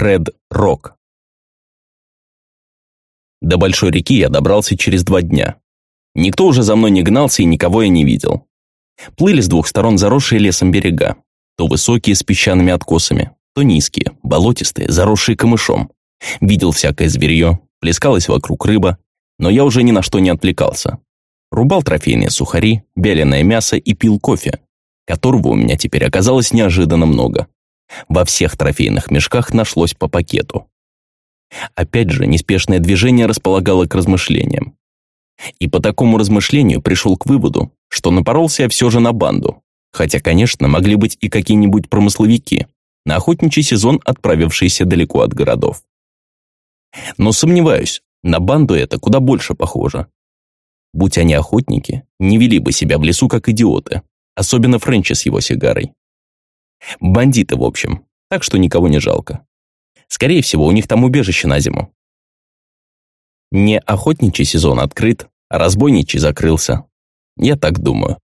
Ред Рок. До большой реки я добрался через два дня. Никто уже за мной не гнался и никого я не видел. Плыли с двух сторон заросшие лесом берега, то высокие с песчаными откосами, то низкие, болотистые, заросшие камышом. Видел всякое зверье, плескалась вокруг рыба, но я уже ни на что не отвлекался. Рубал трофейные сухари, беленое мясо и пил кофе, которого у меня теперь оказалось неожиданно много. Во всех трофейных мешках нашлось по пакету. Опять же, неспешное движение располагало к размышлениям. И по такому размышлению пришел к выводу, что напоролся я все же на банду. Хотя, конечно, могли быть и какие-нибудь промысловики, на охотничий сезон отправившиеся далеко от городов. Но сомневаюсь, на банду это куда больше похоже. Будь они охотники, не вели бы себя в лесу как идиоты, особенно Френчи с его сигарой. Бандиты, в общем, так что никого не жалко. Скорее всего, у них там убежище на зиму. Не охотничий сезон открыт, а разбойничий закрылся. Я так думаю.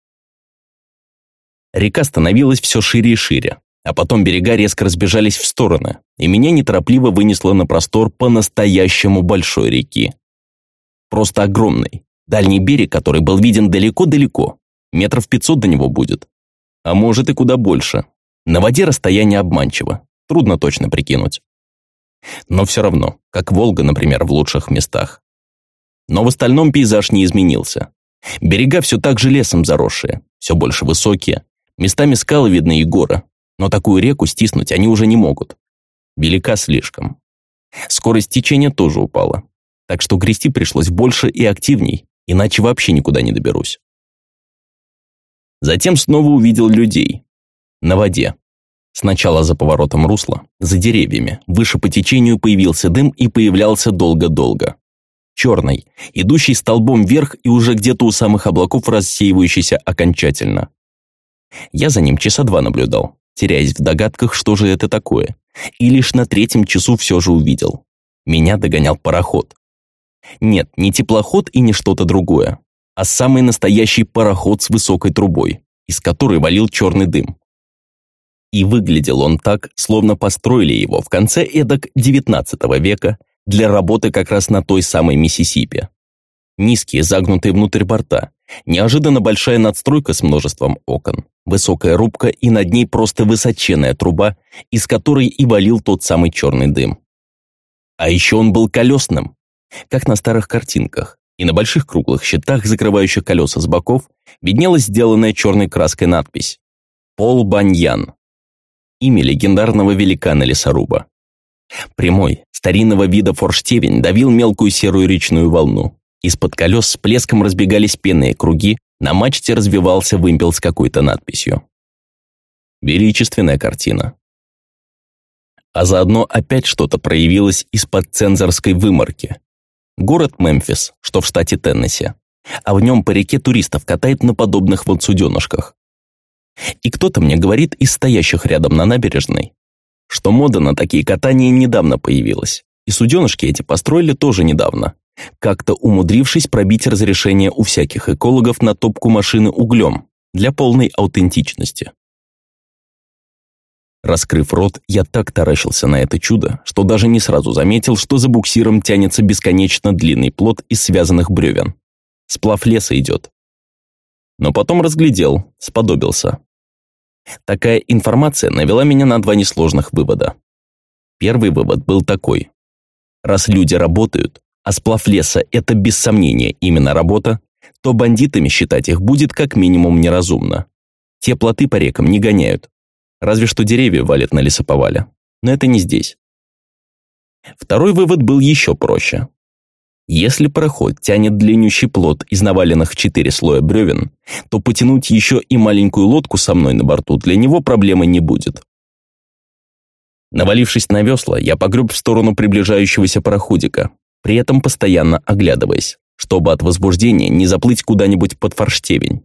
Река становилась все шире и шире, а потом берега резко разбежались в стороны, и меня неторопливо вынесло на простор по-настоящему большой реки. Просто огромный, дальний берег, который был виден далеко-далеко, метров пятьсот до него будет. А может и куда больше. На воде расстояние обманчиво, трудно точно прикинуть. Но все равно, как Волга, например, в лучших местах. Но в остальном пейзаж не изменился. Берега все так же лесом заросшие, все больше высокие, местами скалы видны и горы, но такую реку стиснуть они уже не могут. Велика слишком. Скорость течения тоже упала, так что грести пришлось больше и активней, иначе вообще никуда не доберусь. Затем снова увидел людей. На воде. Сначала за поворотом русла, за деревьями, выше по течению появился дым и появлялся долго-долго. Черный, идущий столбом вверх и уже где-то у самых облаков рассеивающийся окончательно. Я за ним часа два наблюдал, теряясь в догадках, что же это такое, и лишь на третьем часу все же увидел. Меня догонял пароход. Нет, не теплоход и не что-то другое, а самый настоящий пароход с высокой трубой, из которой валил черный дым. И выглядел он так, словно построили его в конце эдак XIX века для работы как раз на той самой Миссисипи. Низкие, загнутые внутрь борта, неожиданно большая надстройка с множеством окон, высокая рубка и над ней просто высоченная труба, из которой и валил тот самый черный дым. А еще он был колесным, как на старых картинках, и на больших круглых щитах, закрывающих колеса с боков, виднелась сделанная черной краской надпись «Пол Баньян» имя легендарного великана-лесоруба. Прямой, старинного вида форштевень давил мелкую серую речную волну. Из-под колес с плеском разбегались пенные круги, на мачте развивался вымпел с какой-то надписью. Величественная картина. А заодно опять что-то проявилось из-под цензорской выморки. Город Мемфис, что в штате Теннесси. А в нем по реке туристов катает на подобных вот суденышках. И кто-то мне говорит из стоящих рядом на набережной, что мода на такие катания недавно появилась, и суденышки эти построили тоже недавно, как-то умудрившись пробить разрешение у всяких экологов на топку машины углем для полной аутентичности. Раскрыв рот, я так таращился на это чудо, что даже не сразу заметил, что за буксиром тянется бесконечно длинный плод из связанных бревен. Сплав леса идет, но потом разглядел, сподобился. Такая информация навела меня на два несложных вывода. Первый вывод был такой. Раз люди работают, а сплав леса – это без сомнения именно работа, то бандитами считать их будет как минимум неразумно. Те плоты по рекам не гоняют. Разве что деревья валят на лесоповале. Но это не здесь. Второй вывод был еще проще. Если пароход тянет длиннющий плот из наваленных четыре слоя бревен, то потянуть еще и маленькую лодку со мной на борту для него проблемы не будет. Навалившись на весла, я погреб в сторону приближающегося пароходика, при этом постоянно оглядываясь, чтобы от возбуждения не заплыть куда-нибудь под форштевень.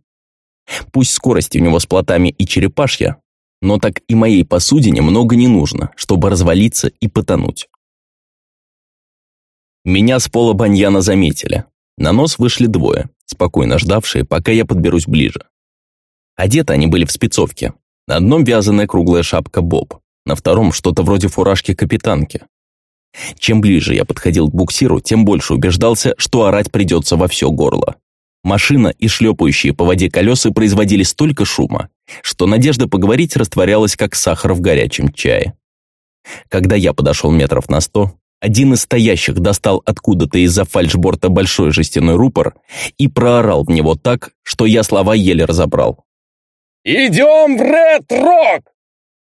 Пусть скорость у него с плотами и черепашья, но так и моей посудине много не нужно, чтобы развалиться и потонуть. Меня с пола баньяна заметили. На нос вышли двое, спокойно ждавшие, пока я подберусь ближе. Одеты они были в спецовке. На одном вязаная круглая шапка Боб, на втором что-то вроде фуражки капитанки. Чем ближе я подходил к буксиру, тем больше убеждался, что орать придется во все горло. Машина и шлепающие по воде колеса производили столько шума, что надежда поговорить растворялась, как сахар в горячем чае. Когда я подошел метров на сто, один из стоящих достал откуда-то из-за фальшборта большой жестяной рупор и проорал в него так, что я слова еле разобрал. «Идем в Ред-Рок!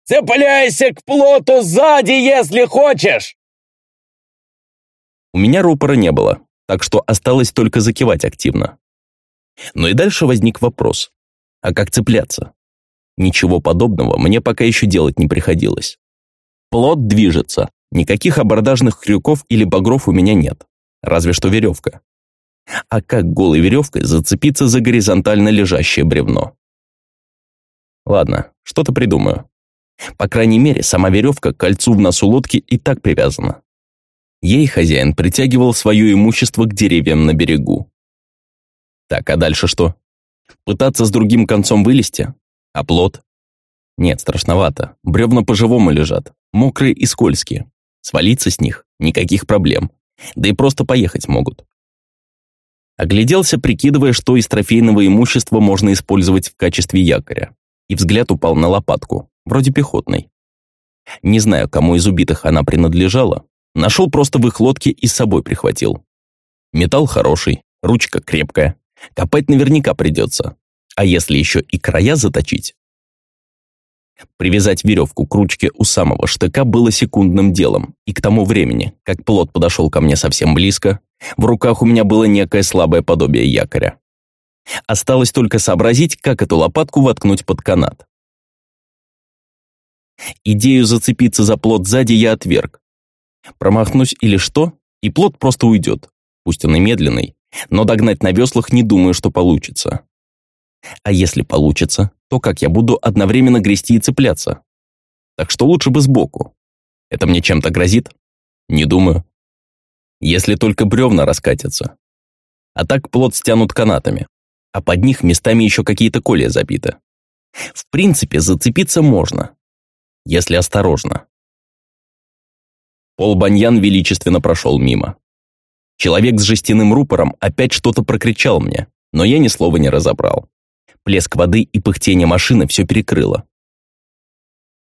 Цепляйся к плоту сзади, если хочешь!» У меня рупора не было, так что осталось только закивать активно. Но и дальше возник вопрос. А как цепляться? Ничего подобного мне пока еще делать не приходилось. Плот движется, никаких абордажных крюков или багров у меня нет, разве что веревка. А как голой веревкой зацепиться за горизонтально лежащее бревно? Ладно, что-то придумаю. По крайней мере, сама веревка к кольцу в носу лодки и так привязана. Ей хозяин притягивал свое имущество к деревьям на берегу. Так, а дальше что? Пытаться с другим концом вылезти? А плод? Нет, страшновато. Бревна по-живому лежат, мокрые и скользкие. Свалиться с них – никаких проблем. Да и просто поехать могут. Огляделся, прикидывая, что из трофейного имущества можно использовать в качестве якоря и взгляд упал на лопатку, вроде пехотной. Не знаю, кому из убитых она принадлежала, нашел просто в их лодке и с собой прихватил. Металл хороший, ручка крепкая, копать наверняка придется. А если еще и края заточить? Привязать веревку к ручке у самого штыка было секундным делом, и к тому времени, как плот подошел ко мне совсем близко, в руках у меня было некое слабое подобие якоря. Осталось только сообразить, как эту лопатку воткнуть под канат. Идею зацепиться за плот сзади я отверг. Промахнусь или что, и плот просто уйдет. Пусть он и медленный, но догнать на веслах не думаю, что получится. А если получится, то как я буду одновременно грести и цепляться? Так что лучше бы сбоку. Это мне чем-то грозит? Не думаю. Если только бревна раскатятся. А так плот стянут канатами а под них местами еще какие-то колья забиты. В принципе, зацепиться можно, если осторожно. Пол Баньян величественно прошел мимо. Человек с жестяным рупором опять что-то прокричал мне, но я ни слова не разобрал. Плеск воды и пыхтение машины все перекрыло.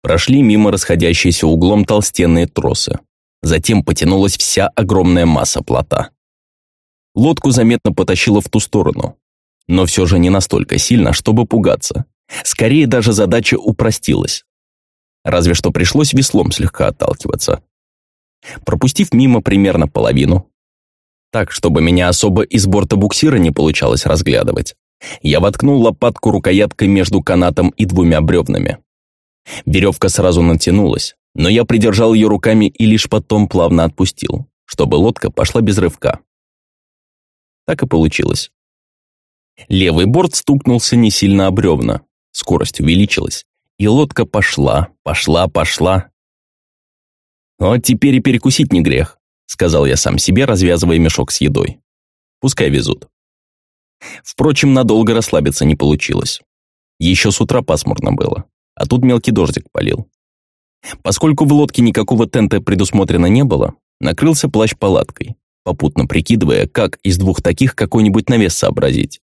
Прошли мимо расходящиеся углом толстенные тросы. Затем потянулась вся огромная масса плота. Лодку заметно потащило в ту сторону, но все же не настолько сильно, чтобы пугаться. Скорее даже задача упростилась. Разве что пришлось веслом слегка отталкиваться. Пропустив мимо примерно половину, так, чтобы меня особо из борта буксира не получалось разглядывать, я воткнул лопатку рукояткой между канатом и двумя бревнами. Веревка сразу натянулась, но я придержал ее руками и лишь потом плавно отпустил, чтобы лодка пошла без рывка. Так и получилось. Левый борт стукнулся не сильно об бревна. Скорость увеличилась, и лодка пошла, пошла, пошла. «Вот теперь и перекусить не грех», — сказал я сам себе, развязывая мешок с едой. «Пускай везут». Впрочем, надолго расслабиться не получилось. Еще с утра пасмурно было, а тут мелкий дождик полил. Поскольку в лодке никакого тента предусмотрено не было, накрылся плащ палаткой, попутно прикидывая, как из двух таких какой-нибудь навес сообразить.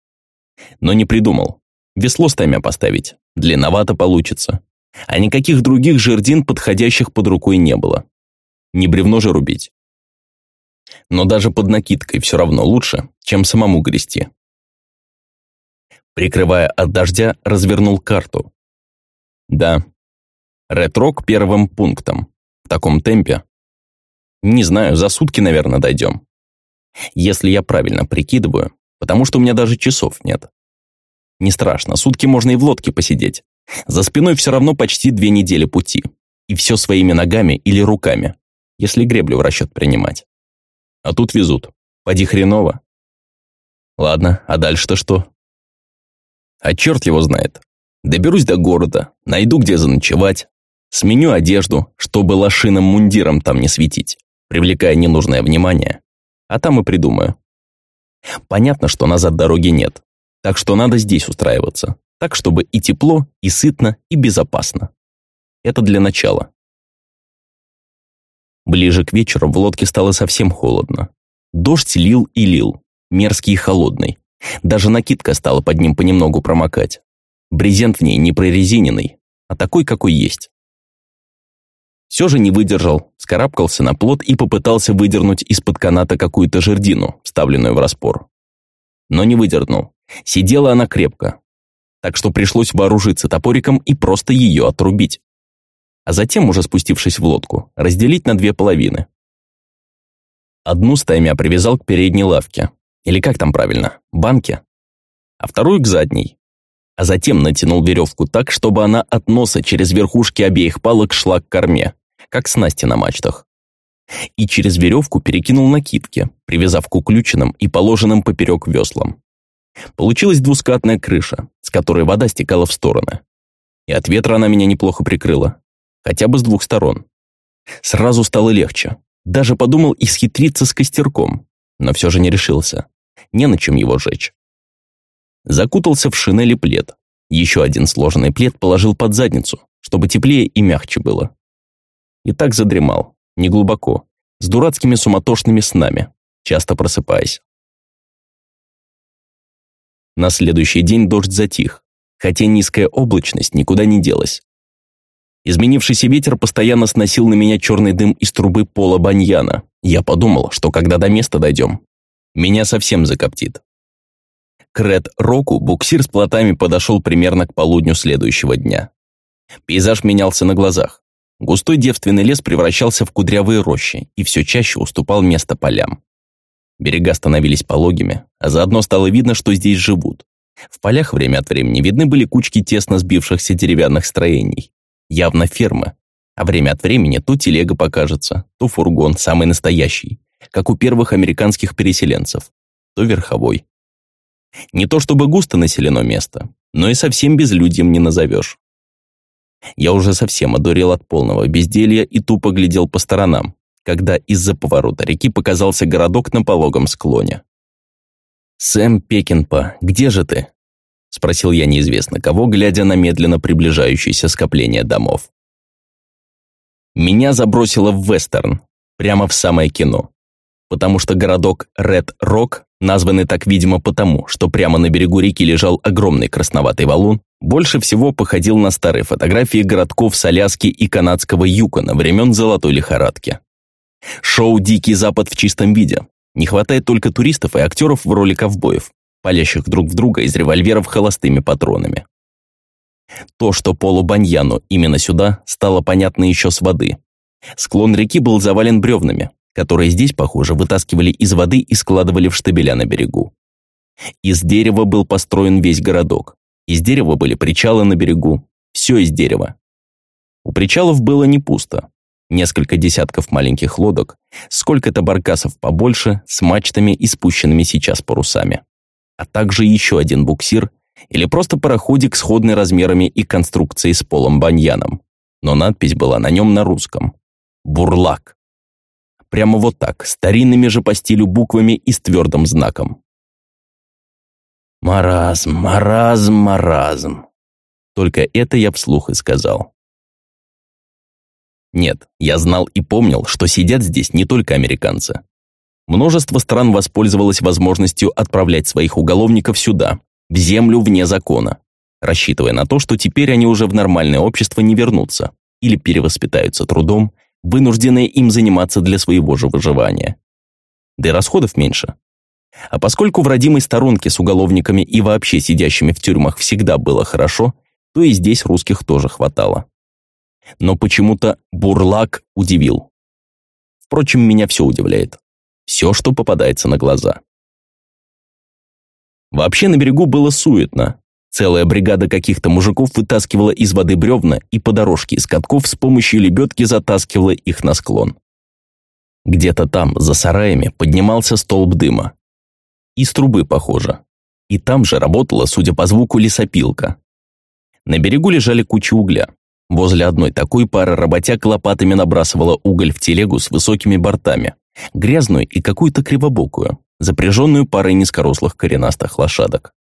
Но не придумал. Весло стаймя поставить. Длинновато получится. А никаких других жердин, подходящих под рукой, не было. Не бревно же рубить. Но даже под накидкой все равно лучше, чем самому грести. Прикрывая от дождя, развернул карту. Да, ретрок первым пунктом. В таком темпе. Не знаю, за сутки, наверное, дойдем. Если я правильно прикидываю, потому что у меня даже часов нет. Не страшно, сутки можно и в лодке посидеть. За спиной все равно почти две недели пути. И все своими ногами или руками, если греблю в расчет принимать. А тут везут. Поди хреново. Ладно, а дальше-то что? А черт его знает. Доберусь до города, найду где заночевать, сменю одежду, чтобы лошиным мундиром там не светить, привлекая ненужное внимание, а там и придумаю. Понятно, что назад дороги нет, так что надо здесь устраиваться, так чтобы и тепло, и сытно, и безопасно. Это для начала. Ближе к вечеру в лодке стало совсем холодно. Дождь лил и лил, мерзкий и холодный. Даже накидка стала под ним понемногу промокать. Брезент в ней не прорезиненный, а такой, какой есть. Все же не выдержал, скарабкался на плот и попытался выдернуть из-под каната какую-то жердину, вставленную в распор. Но не выдернул. Сидела она крепко. Так что пришлось вооружиться топориком и просто ее отрубить. А затем, уже спустившись в лодку, разделить на две половины. Одну стаймя привязал к передней лавке. Или как там правильно? Банке. А вторую к задней. А затем натянул веревку так, чтобы она от носа через верхушки обеих палок шла к корме, как снасти на мачтах. И через веревку перекинул накидки, привязав к уключенным и положенным поперек веслам. Получилась двускатная крыша, с которой вода стекала в стороны. И от ветра она меня неплохо прикрыла. Хотя бы с двух сторон. Сразу стало легче. Даже подумал исхитриться с костерком, но все же не решился. Не на чем его жечь. Закутался в шинели плед. Еще один сложенный плед положил под задницу, чтобы теплее и мягче было. И так задремал, неглубоко, с дурацкими суматошными снами, часто просыпаясь. На следующий день дождь затих, хотя низкая облачность никуда не делась. Изменившийся ветер постоянно сносил на меня черный дым из трубы пола баньяна. Я подумал, что когда до места дойдем, меня совсем закоптит. К Ред-Року буксир с плотами подошел примерно к полудню следующего дня. Пейзаж менялся на глазах. Густой девственный лес превращался в кудрявые рощи и все чаще уступал место полям. Берега становились пологими, а заодно стало видно, что здесь живут. В полях время от времени видны были кучки тесно сбившихся деревянных строений. Явно фермы. А время от времени то телега покажется, то фургон, самый настоящий, как у первых американских переселенцев, то верховой. Не то чтобы густо населено место, но и совсем безлюдьем не назовешь. Я уже совсем одурел от полного безделья и тупо глядел по сторонам, когда из-за поворота реки показался городок на пологом склоне. «Сэм Пекинпа, где же ты?» – спросил я неизвестно кого, глядя на медленно приближающееся скопление домов. Меня забросило в вестерн, прямо в самое кино, потому что городок Ред Рок, названный так, видимо, потому, что прямо на берегу реки лежал огромный красноватый валун, больше всего походил на старые фотографии городков с и канадского Юкона времен золотой лихорадки. Шоу «Дикий Запад» в чистом виде. Не хватает только туристов и актеров в роли ковбоев, палящих друг в друга из револьверов холостыми патронами. То, что Полу Баньяну именно сюда, стало понятно еще с воды. Склон реки был завален бревнами, которые здесь, похоже, вытаскивали из воды и складывали в штабеля на берегу. Из дерева был построен весь городок. Из дерева были причалы на берегу. Все из дерева. У причалов было не пусто. Несколько десятков маленьких лодок, сколько-то баркасов побольше, с мачтами и спущенными сейчас парусами. А также еще один буксир или просто пароходик с ходной размерами и конструкцией с полом-баньяном. Но надпись была на нем на русском. «Бурлак». Прямо вот так, старинными же по стилю буквами и с твердым знаком. «Маразм, маразм, маразм». Только это я вслух и сказал. Нет, я знал и помнил, что сидят здесь не только американцы. Множество стран воспользовалось возможностью отправлять своих уголовников сюда, в землю вне закона, рассчитывая на то, что теперь они уже в нормальное общество не вернутся или перевоспитаются трудом, вынужденные им заниматься для своего же выживания. Да и расходов меньше. А поскольку в родимой сторонке с уголовниками и вообще сидящими в тюрьмах всегда было хорошо, то и здесь русских тоже хватало. Но почему-то Бурлак удивил. Впрочем, меня все удивляет. Все, что попадается на глаза. Вообще на берегу было суетно. Целая бригада каких-то мужиков вытаскивала из воды бревна и по дорожке из катков с помощью лебедки затаскивала их на склон. Где-то там, за сараями, поднимался столб дыма. Из трубы, похоже. И там же работала, судя по звуку, лесопилка. На берегу лежали кучи угля. Возле одной такой пары работяг лопатами набрасывала уголь в телегу с высокими бортами, грязную и какую-то кривобокую запряженную парой низкорослых коренастых лошадок.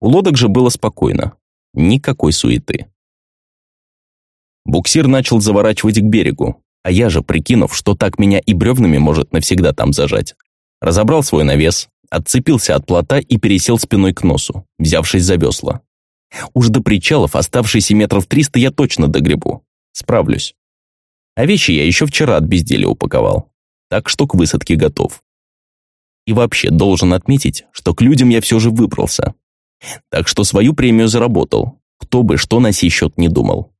У лодок же было спокойно. Никакой суеты. Буксир начал заворачивать к берегу, А я же, прикинув, что так меня и бревнами может навсегда там зажать, разобрал свой навес, отцепился от плота и пересел спиной к носу, взявшись за весла. Уж до причалов оставшиеся метров триста я точно догребу. Справлюсь. А вещи я еще вчера от безделия упаковал. Так что к высадке готов. И вообще должен отметить, что к людям я все же выбрался. Так что свою премию заработал, кто бы что на сей счет не думал.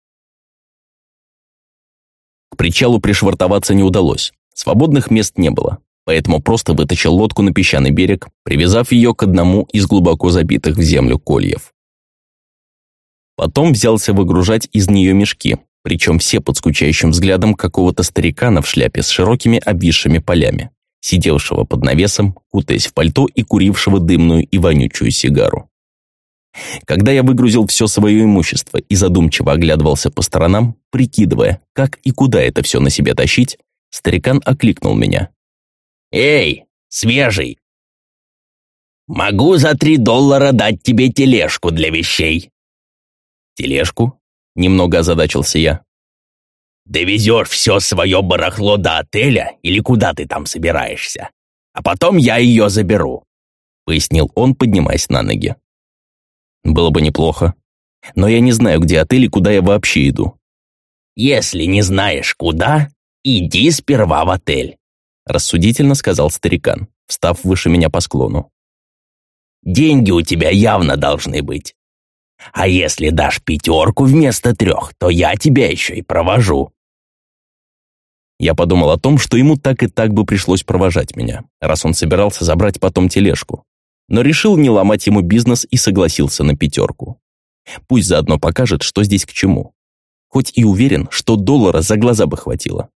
К причалу пришвартоваться не удалось, свободных мест не было, поэтому просто вытащил лодку на песчаный берег, привязав ее к одному из глубоко забитых в землю кольев. Потом взялся выгружать из нее мешки, причем все под скучающим взглядом какого-то старикана в шляпе с широкими обвисшими полями, сидевшего под навесом, кутаясь в пальто и курившего дымную и вонючую сигару. Когда я выгрузил все свое имущество и задумчиво оглядывался по сторонам, прикидывая, как и куда это все на себе тащить, старикан окликнул меня. «Эй, свежий! Могу за три доллара дать тебе тележку для вещей!» «Тележку?» — немного озадачился я. «Довезешь все свое барахло до отеля или куда ты там собираешься, а потом я ее заберу», — пояснил он, поднимаясь на ноги. Было бы неплохо. Но я не знаю, где отель и куда я вообще иду. «Если не знаешь, куда, иди сперва в отель», рассудительно сказал старикан, встав выше меня по склону. «Деньги у тебя явно должны быть. А если дашь пятерку вместо трех, то я тебя еще и провожу». Я подумал о том, что ему так и так бы пришлось провожать меня, раз он собирался забрать потом тележку но решил не ломать ему бизнес и согласился на пятерку. Пусть заодно покажет, что здесь к чему. Хоть и уверен, что доллара за глаза бы хватило.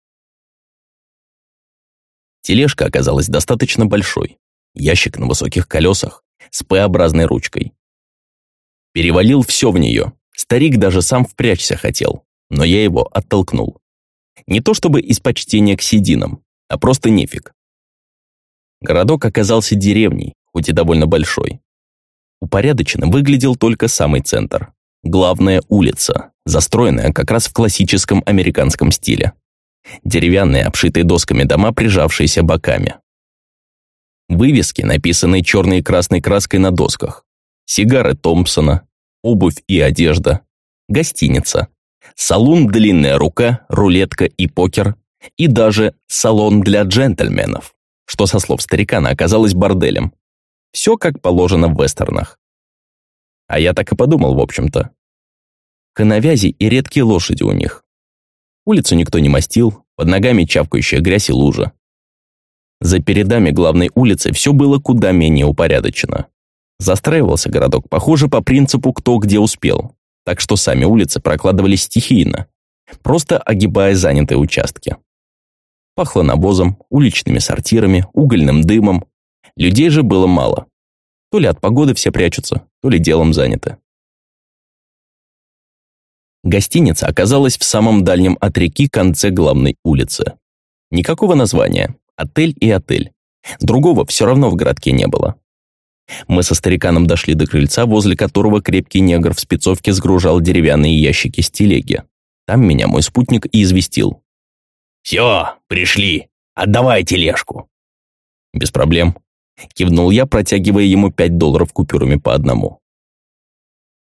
Тележка оказалась достаточно большой. Ящик на высоких колесах, с П-образной ручкой. Перевалил все в нее. Старик даже сам впрячься хотел, но я его оттолкнул. Не то чтобы из почтения к сединам, а просто нефиг. Городок оказался деревней, хоть и довольно большой. Упорядоченно выглядел только самый центр. Главная улица, застроенная как раз в классическом американском стиле. Деревянные, обшитые досками дома, прижавшиеся боками. Вывески, написанные черной и красной краской на досках. Сигары Томпсона, обувь и одежда. Гостиница. Салон «Длинная рука», рулетка и покер. И даже салон для джентльменов, что со слов старикана оказалось борделем. Все как положено в вестернах. А я так и подумал, в общем-то. Коновязи и редкие лошади у них. Улицу никто не мастил, под ногами чавкающая грязь и лужа. За передами главной улицы все было куда менее упорядочено. Застраивался городок, похоже, по принципу «кто где успел», так что сами улицы прокладывались стихийно, просто огибая занятые участки. Пахло навозом, уличными сортирами, угольным дымом, Людей же было мало. То ли от погоды все прячутся, то ли делом заняты. Гостиница оказалась в самом дальнем от реки конце главной улицы. Никакого названия. Отель и отель. Другого все равно в городке не было. Мы со стариканом дошли до крыльца, возле которого крепкий негр в спецовке сгружал деревянные ящики с телеги. Там меня мой спутник и известил. «Все, пришли. Отдавай тележку». «Без проблем. Кивнул я, протягивая ему пять долларов купюрами по одному.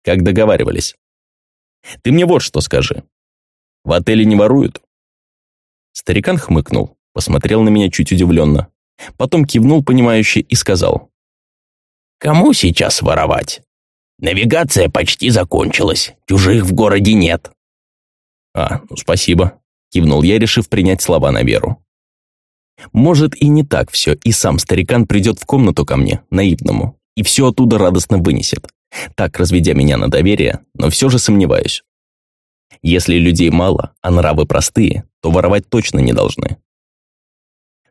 Как договаривались. Ты мне вот что скажи. В отеле не воруют? Старикан хмыкнул, посмотрел на меня чуть удивленно. Потом кивнул, понимающе, и сказал. «Кому сейчас воровать? Навигация почти закончилась, чужих в городе нет». «А, ну спасибо», — кивнул я, решив принять слова на веру. Может и не так все, и сам старикан придет в комнату ко мне, наивному, и все оттуда радостно вынесет, так разведя меня на доверие, но все же сомневаюсь. Если людей мало, а нравы простые, то воровать точно не должны.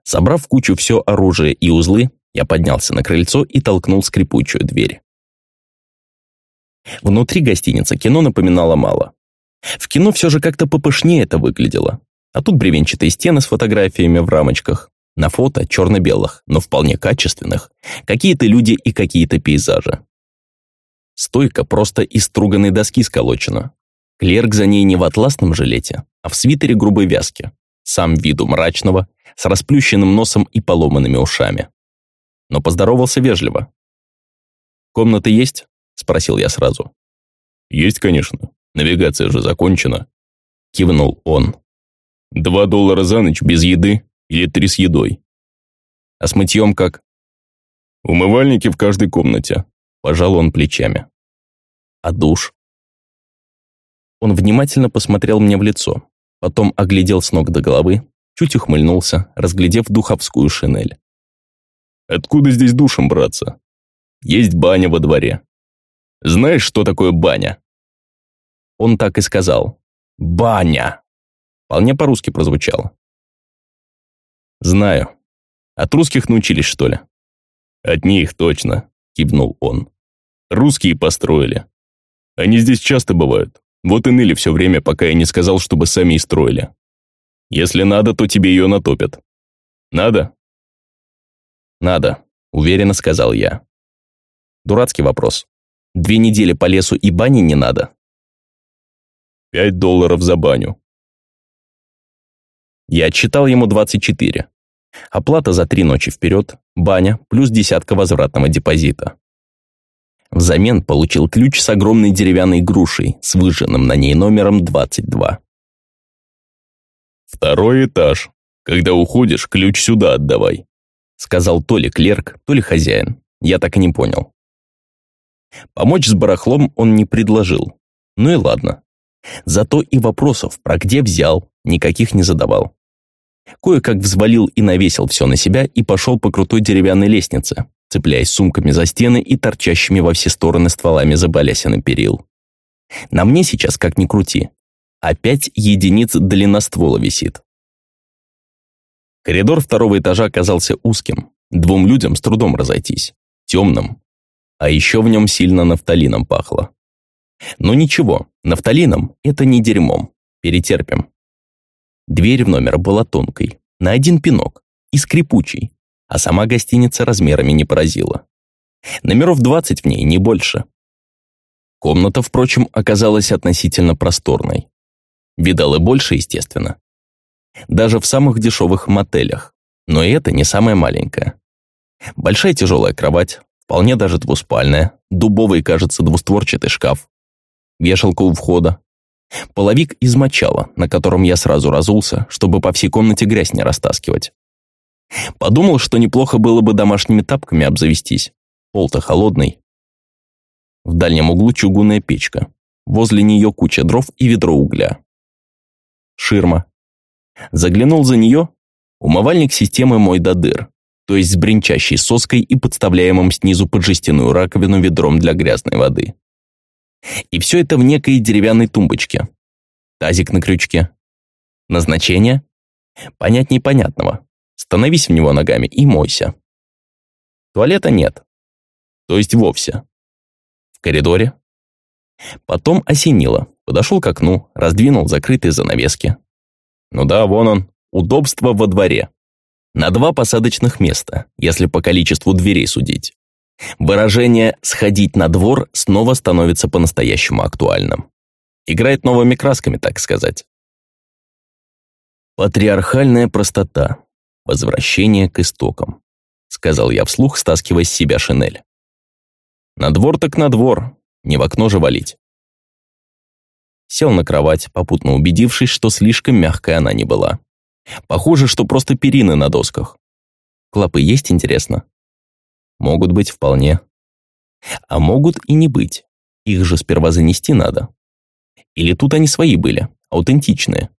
Собрав кучу все оружие и узлы, я поднялся на крыльцо и толкнул скрипучую дверь. Внутри гостиницы кино напоминало мало. В кино все же как-то попышнее это выглядело. А тут бревенчатые стены с фотографиями в рамочках. На фото черно-белых, но вполне качественных. Какие-то люди и какие-то пейзажи. Стойка просто из струганной доски сколочена. Клерк за ней не в атласном жилете, а в свитере грубой вязки. сам виду мрачного, с расплющенным носом и поломанными ушами. Но поздоровался вежливо. «Комната есть?» – спросил я сразу. «Есть, конечно. Навигация же закончена», – кивнул он. «Два доллара за ночь без еды или три с едой?» «А с мытьем как?» «Умывальники в каждой комнате», – пожал он плечами. «А душ?» Он внимательно посмотрел мне в лицо, потом оглядел с ног до головы, чуть ухмыльнулся, разглядев духовскую шинель. «Откуда здесь душем браться? Есть баня во дворе. Знаешь, что такое баня?» Он так и сказал. «Баня!» Вполне по-русски прозвучало. «Знаю. От русских научились, что ли?» «От них точно», — кивнул он. «Русские построили. Они здесь часто бывают. Вот и ныли все время, пока я не сказал, чтобы сами и строили. Если надо, то тебе ее натопят. Надо? Надо, уверенно сказал я. Дурацкий вопрос. Две недели по лесу и бани не надо. Пять долларов за баню. Я отчитал ему 24. Оплата за три ночи вперед, баня, плюс десятка возвратного депозита. Взамен получил ключ с огромной деревянной грушей с выжженным на ней номером 22. «Второй этаж. Когда уходишь, ключ сюда отдавай», сказал то ли клерк, то ли хозяин. Я так и не понял. Помочь с барахлом он не предложил. Ну и ладно. Зато и вопросов про где взял никаких не задавал. Кое-как взвалил и навесил все на себя и пошел по крутой деревянной лестнице, цепляясь сумками за стены и торчащими во все стороны стволами за балясины перил. На мне сейчас, как ни крути, опять единиц длинноствола висит. Коридор второго этажа оказался узким, двум людям с трудом разойтись, темным, а еще в нем сильно нафталином пахло. Но ничего, нафталином это не дерьмом, перетерпим. Дверь в номер была тонкой, на один пинок, и скрипучей, а сама гостиница размерами не поразила. Номеров 20 в ней, не больше. Комната, впрочем, оказалась относительно просторной. Видал и больше, естественно. Даже в самых дешевых мотелях. Но и это не самая маленькая. Большая тяжелая кровать, вполне даже двуспальная, дубовый, кажется, двустворчатый шкаф. Вешалка у входа. Половик из мочала, на котором я сразу разулся, чтобы по всей комнате грязь не растаскивать. Подумал, что неплохо было бы домашними тапками обзавестись. Пол-то холодный. В дальнем углу чугунная печка. Возле нее куча дров и ведро угля. Ширма. Заглянул за нее. Умывальник системы «Мой до дыр», то есть с бренчащей соской и подставляемым снизу под жестяную раковину ведром для грязной воды. И все это в некой деревянной тумбочке. Тазик на крючке. Назначение? Понять непонятного. Становись в него ногами и мойся. Туалета нет. То есть вовсе. В коридоре. Потом осенило. Подошел к окну, раздвинул закрытые занавески. Ну да, вон он. Удобство во дворе. На два посадочных места, если по количеству дверей судить. Выражение «сходить на двор» снова становится по-настоящему актуальным. Играет новыми красками, так сказать. Патриархальная простота. «Возвращение к истокам», — сказал я вслух, стаскивая с себя шинель. «На двор так на двор, не в окно же валить». Сел на кровать, попутно убедившись, что слишком мягкая она не была. Похоже, что просто перины на досках. Клопы есть, интересно? Могут быть вполне. А могут и не быть. Их же сперва занести надо. Или тут они свои были, аутентичные.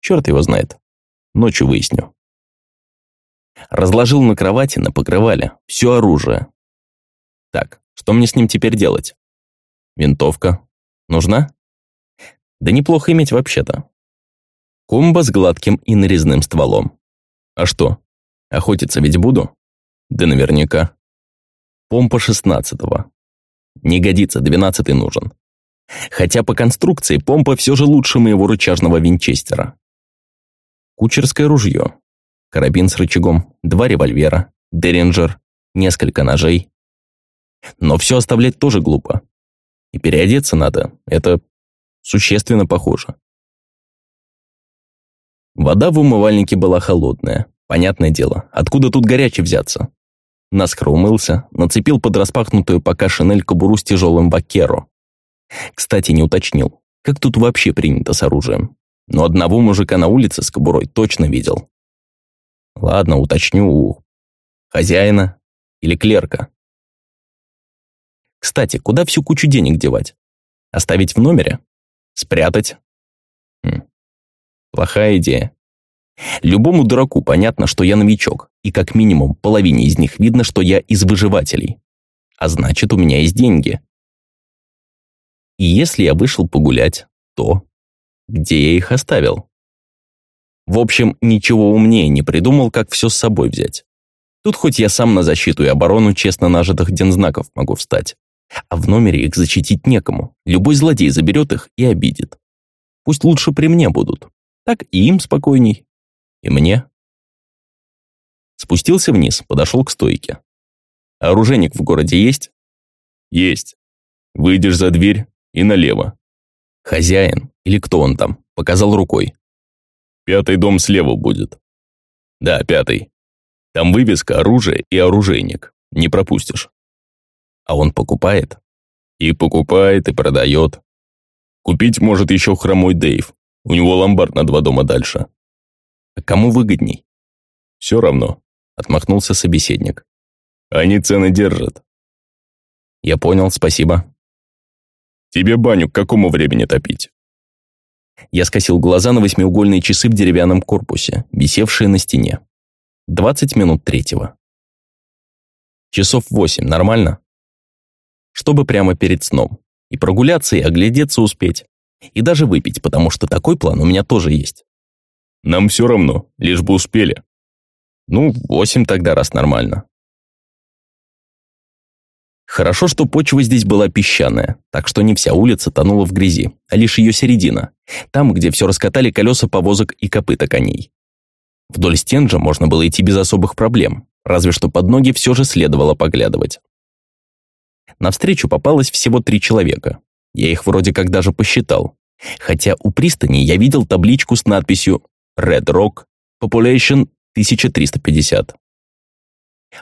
Черт его знает. Ночью выясню. Разложил на кровати, на покрывале, все оружие. Так, что мне с ним теперь делать? Винтовка. Нужна? Да неплохо иметь вообще-то. Комбо с гладким и нарезным стволом. А что, охотиться ведь буду? Да наверняка. Помпа шестнадцатого. Не годится, двенадцатый нужен. Хотя по конструкции помпа все же лучше моего рычажного винчестера. Кучерское ружье карабин с рычагом, два револьвера, деринджер, несколько ножей. Но все оставлять тоже глупо. И переодеться надо, это существенно похоже. Вода в умывальнике была холодная. Понятное дело, откуда тут горячий взяться? Наскоро умылся, нацепил под распахнутую пока шинель кобуру с тяжелым бакеро. Кстати, не уточнил, как тут вообще принято с оружием. Но одного мужика на улице с кобурой точно видел. Ладно, уточню у хозяина или клерка. Кстати, куда всю кучу денег девать? Оставить в номере? Спрятать? Хм. Плохая идея. Любому дураку понятно, что я новичок, и как минимум половине из них видно, что я из выживателей. А значит, у меня есть деньги. И если я вышел погулять, то где я их оставил? В общем, ничего умнее не придумал, как все с собой взять. Тут хоть я сам на защиту и оборону честно нажитых дензнаков могу встать. А в номере их защитить некому. Любой злодей заберет их и обидит. Пусть лучше при мне будут. Так и им спокойней. И мне. Спустился вниз, подошел к стойке. Оружейник в городе есть? Есть. Выйдешь за дверь и налево. Хозяин, или кто он там, показал рукой. Пятый дом слева будет. Да, пятый. Там вывеска «Оружие» и «Оружейник». Не пропустишь. А он покупает? И покупает, и продает. Купить может еще хромой Дэйв. У него ломбард на два дома дальше. А кому выгодней? Все равно, отмахнулся собеседник. Они цены держат. Я понял, спасибо. Тебе баню к какому времени топить? Я скосил глаза на восьмиугольные часы в деревянном корпусе, висевшие на стене. Двадцать минут третьего. Часов восемь, нормально? Чтобы прямо перед сном. И прогуляться, и оглядеться успеть. И даже выпить, потому что такой план у меня тоже есть. Нам все равно, лишь бы успели. Ну, восемь тогда, раз нормально. Хорошо, что почва здесь была песчаная, так что не вся улица тонула в грязи, а лишь ее середина, там, где все раскатали колеса повозок и копыта коней. Вдоль стен же можно было идти без особых проблем, разве что под ноги все же следовало поглядывать. Навстречу попалось всего три человека. Я их вроде как даже посчитал. Хотя у пристани я видел табличку с надписью «Red Rock Population 1350».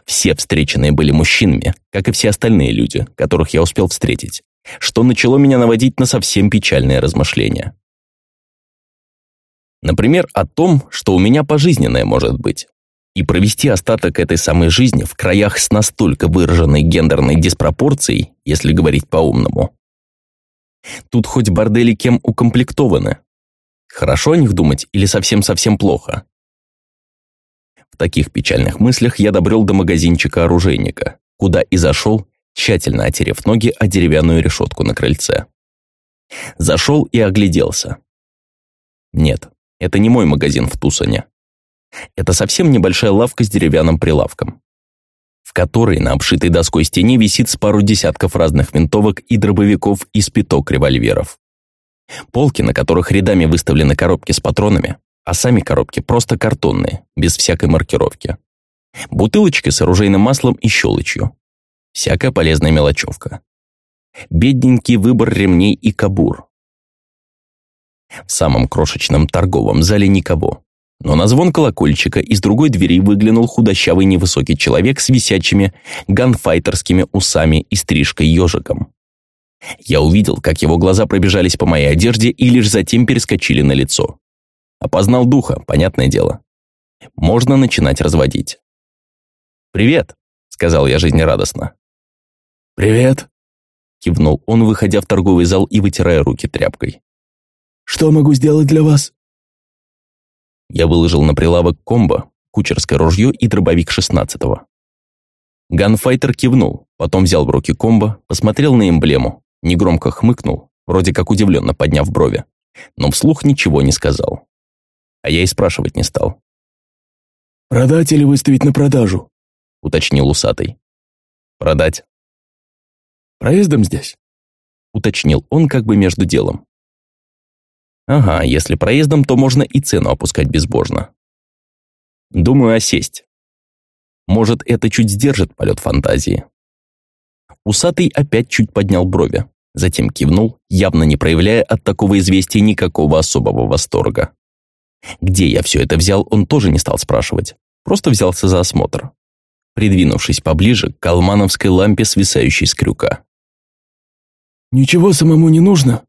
Все встреченные были мужчинами, как и все остальные люди, которых я успел встретить, что начало меня наводить на совсем печальные размышления. Например, о том, что у меня пожизненное может быть, и провести остаток этой самой жизни в краях с настолько выраженной гендерной диспропорцией, если говорить по-умному. Тут хоть бордели кем укомплектованы. Хорошо о них думать или совсем-совсем плохо? В таких печальных мыслях я добрел до магазинчика оружейника, куда и зашел, тщательно отерев ноги о деревянную решетку на крыльце. Зашел и огляделся. Нет, это не мой магазин в Тусане. Это совсем небольшая лавка с деревянным прилавком, в которой на обшитой доской стене висит с пару десятков разных винтовок и дробовиков и спиток револьверов. Полки, на которых рядами выставлены коробки с патронами, а сами коробки просто картонные, без всякой маркировки. Бутылочки с оружейным маслом и щелочью. Всякая полезная мелочевка. Бедненький выбор ремней и кабур. В самом крошечном торговом зале никого. Но на звон колокольчика из другой двери выглянул худощавый невысокий человек с висячими ганфайтерскими усами и стрижкой ежиком. Я увидел, как его глаза пробежались по моей одежде и лишь затем перескочили на лицо. Опознал духа, понятное дело. Можно начинать разводить. «Привет», — сказал я жизнерадостно. «Привет», — кивнул он, выходя в торговый зал и вытирая руки тряпкой. «Что могу сделать для вас?» Я выложил на прилавок комбо, кучерское ружье и дробовик шестнадцатого. Ганфайтер кивнул, потом взял в руки комбо, посмотрел на эмблему, негромко хмыкнул, вроде как удивленно подняв брови, но вслух ничего не сказал а я и спрашивать не стал. «Продать или выставить на продажу?» — уточнил усатый. «Продать». «Проездом здесь?» — уточнил он как бы между делом. «Ага, если проездом, то можно и цену опускать безбожно. Думаю осесть. Может, это чуть сдержит полет фантазии». Усатый опять чуть поднял брови, затем кивнул, явно не проявляя от такого известия никакого особого восторга. Где я все это взял, он тоже не стал спрашивать. Просто взялся за осмотр. Придвинувшись поближе к калмановской лампе, свисающей с крюка. «Ничего самому не нужно?»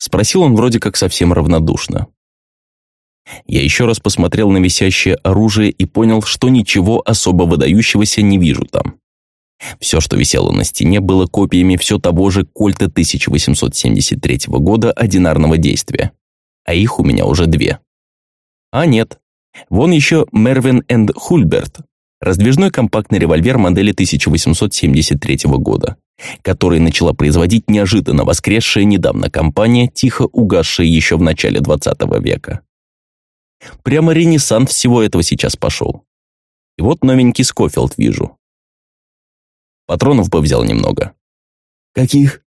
Спросил он вроде как совсем равнодушно. Я еще раз посмотрел на висящее оружие и понял, что ничего особо выдающегося не вижу там. Все, что висело на стене, было копиями все того же кольта 1873 года одинарного действия. А их у меня уже две. А нет. Вон еще Мервин энд Хульберт. Раздвижной компактный револьвер модели 1873 года, который начала производить неожиданно воскресшая недавно компания, тихо угасшая еще в начале 20 века. Прямо ренессанс всего этого сейчас пошел. И вот новенький Скофилд вижу. Патронов бы взял немного. «Каких?»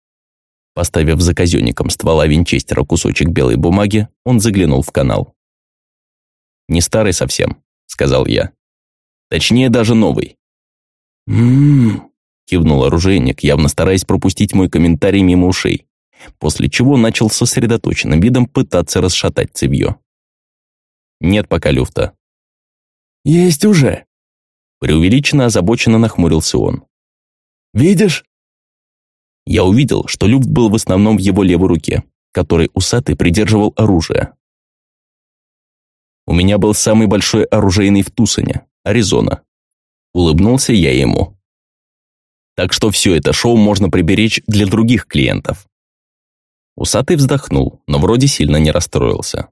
Поставив за казенником ствола винчестера кусочек белой бумаги, он заглянул в канал. «Не старый совсем», — сказал я. «Точнее, даже новый». «М-м-м», кивнул оружейник, явно стараясь пропустить мой комментарий мимо ушей, после чего начал сосредоточенным видом пытаться расшатать цевьё. Нет пока люфта. «Есть уже!» Преувеличенно озабоченно нахмурился он. «Видишь?» Я увидел, что люфт был в основном в его левой руке, которой усатый придерживал оружие. У меня был самый большой оружейный в Тусоне, Аризона. Улыбнулся я ему. Так что все это шоу можно приберечь для других клиентов. Усатый вздохнул, но вроде сильно не расстроился.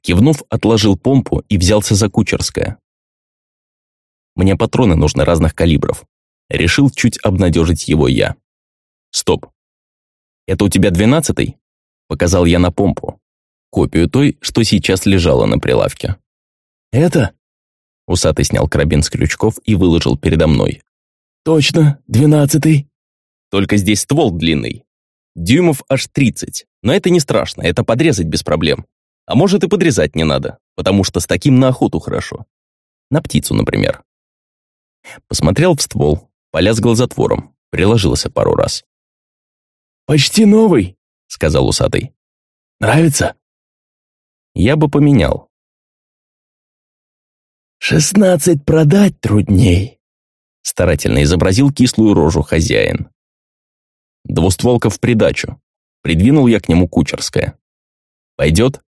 Кивнув, отложил помпу и взялся за кучерское. Мне патроны нужны разных калибров. Решил чуть обнадежить его я. Стоп. Это у тебя двенадцатый? Показал я на помпу. Копию той, что сейчас лежала на прилавке. «Это?» Усатый снял карабин с крючков и выложил передо мной. «Точно, двенадцатый». Только здесь ствол длинный. Дюймов аж тридцать. Но это не страшно, это подрезать без проблем. А может и подрезать не надо, потому что с таким на охоту хорошо. На птицу, например. Посмотрел в ствол, полязгал затвором, приложился пару раз. «Почти новый», — сказал усатый. «Нравится?» Я бы поменял. «Шестнадцать продать трудней», — старательно изобразил кислую рожу хозяин. Двустволка в придачу. Придвинул я к нему кучерское. «Пойдет?»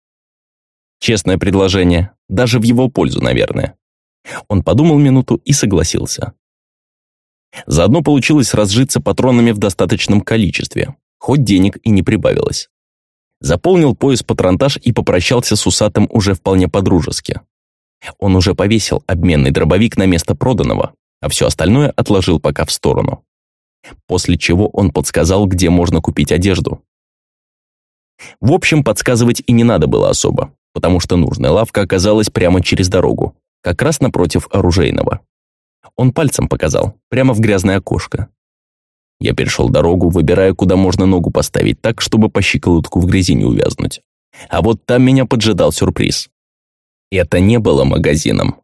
Честное предложение, даже в его пользу, наверное. Он подумал минуту и согласился. Заодно получилось разжиться патронами в достаточном количестве, хоть денег и не прибавилось. Заполнил пояс патронтаж и попрощался с усатым уже вполне по-дружески. Он уже повесил обменный дробовик на место проданного, а все остальное отложил пока в сторону. После чего он подсказал, где можно купить одежду. В общем, подсказывать и не надо было особо потому что нужная лавка оказалась прямо через дорогу, как раз напротив оружейного. Он пальцем показал, прямо в грязное окошко. Я перешел дорогу, выбирая, куда можно ногу поставить так, чтобы по щиколотку в грязи не увязнуть. А вот там меня поджидал сюрприз. Это не было магазином.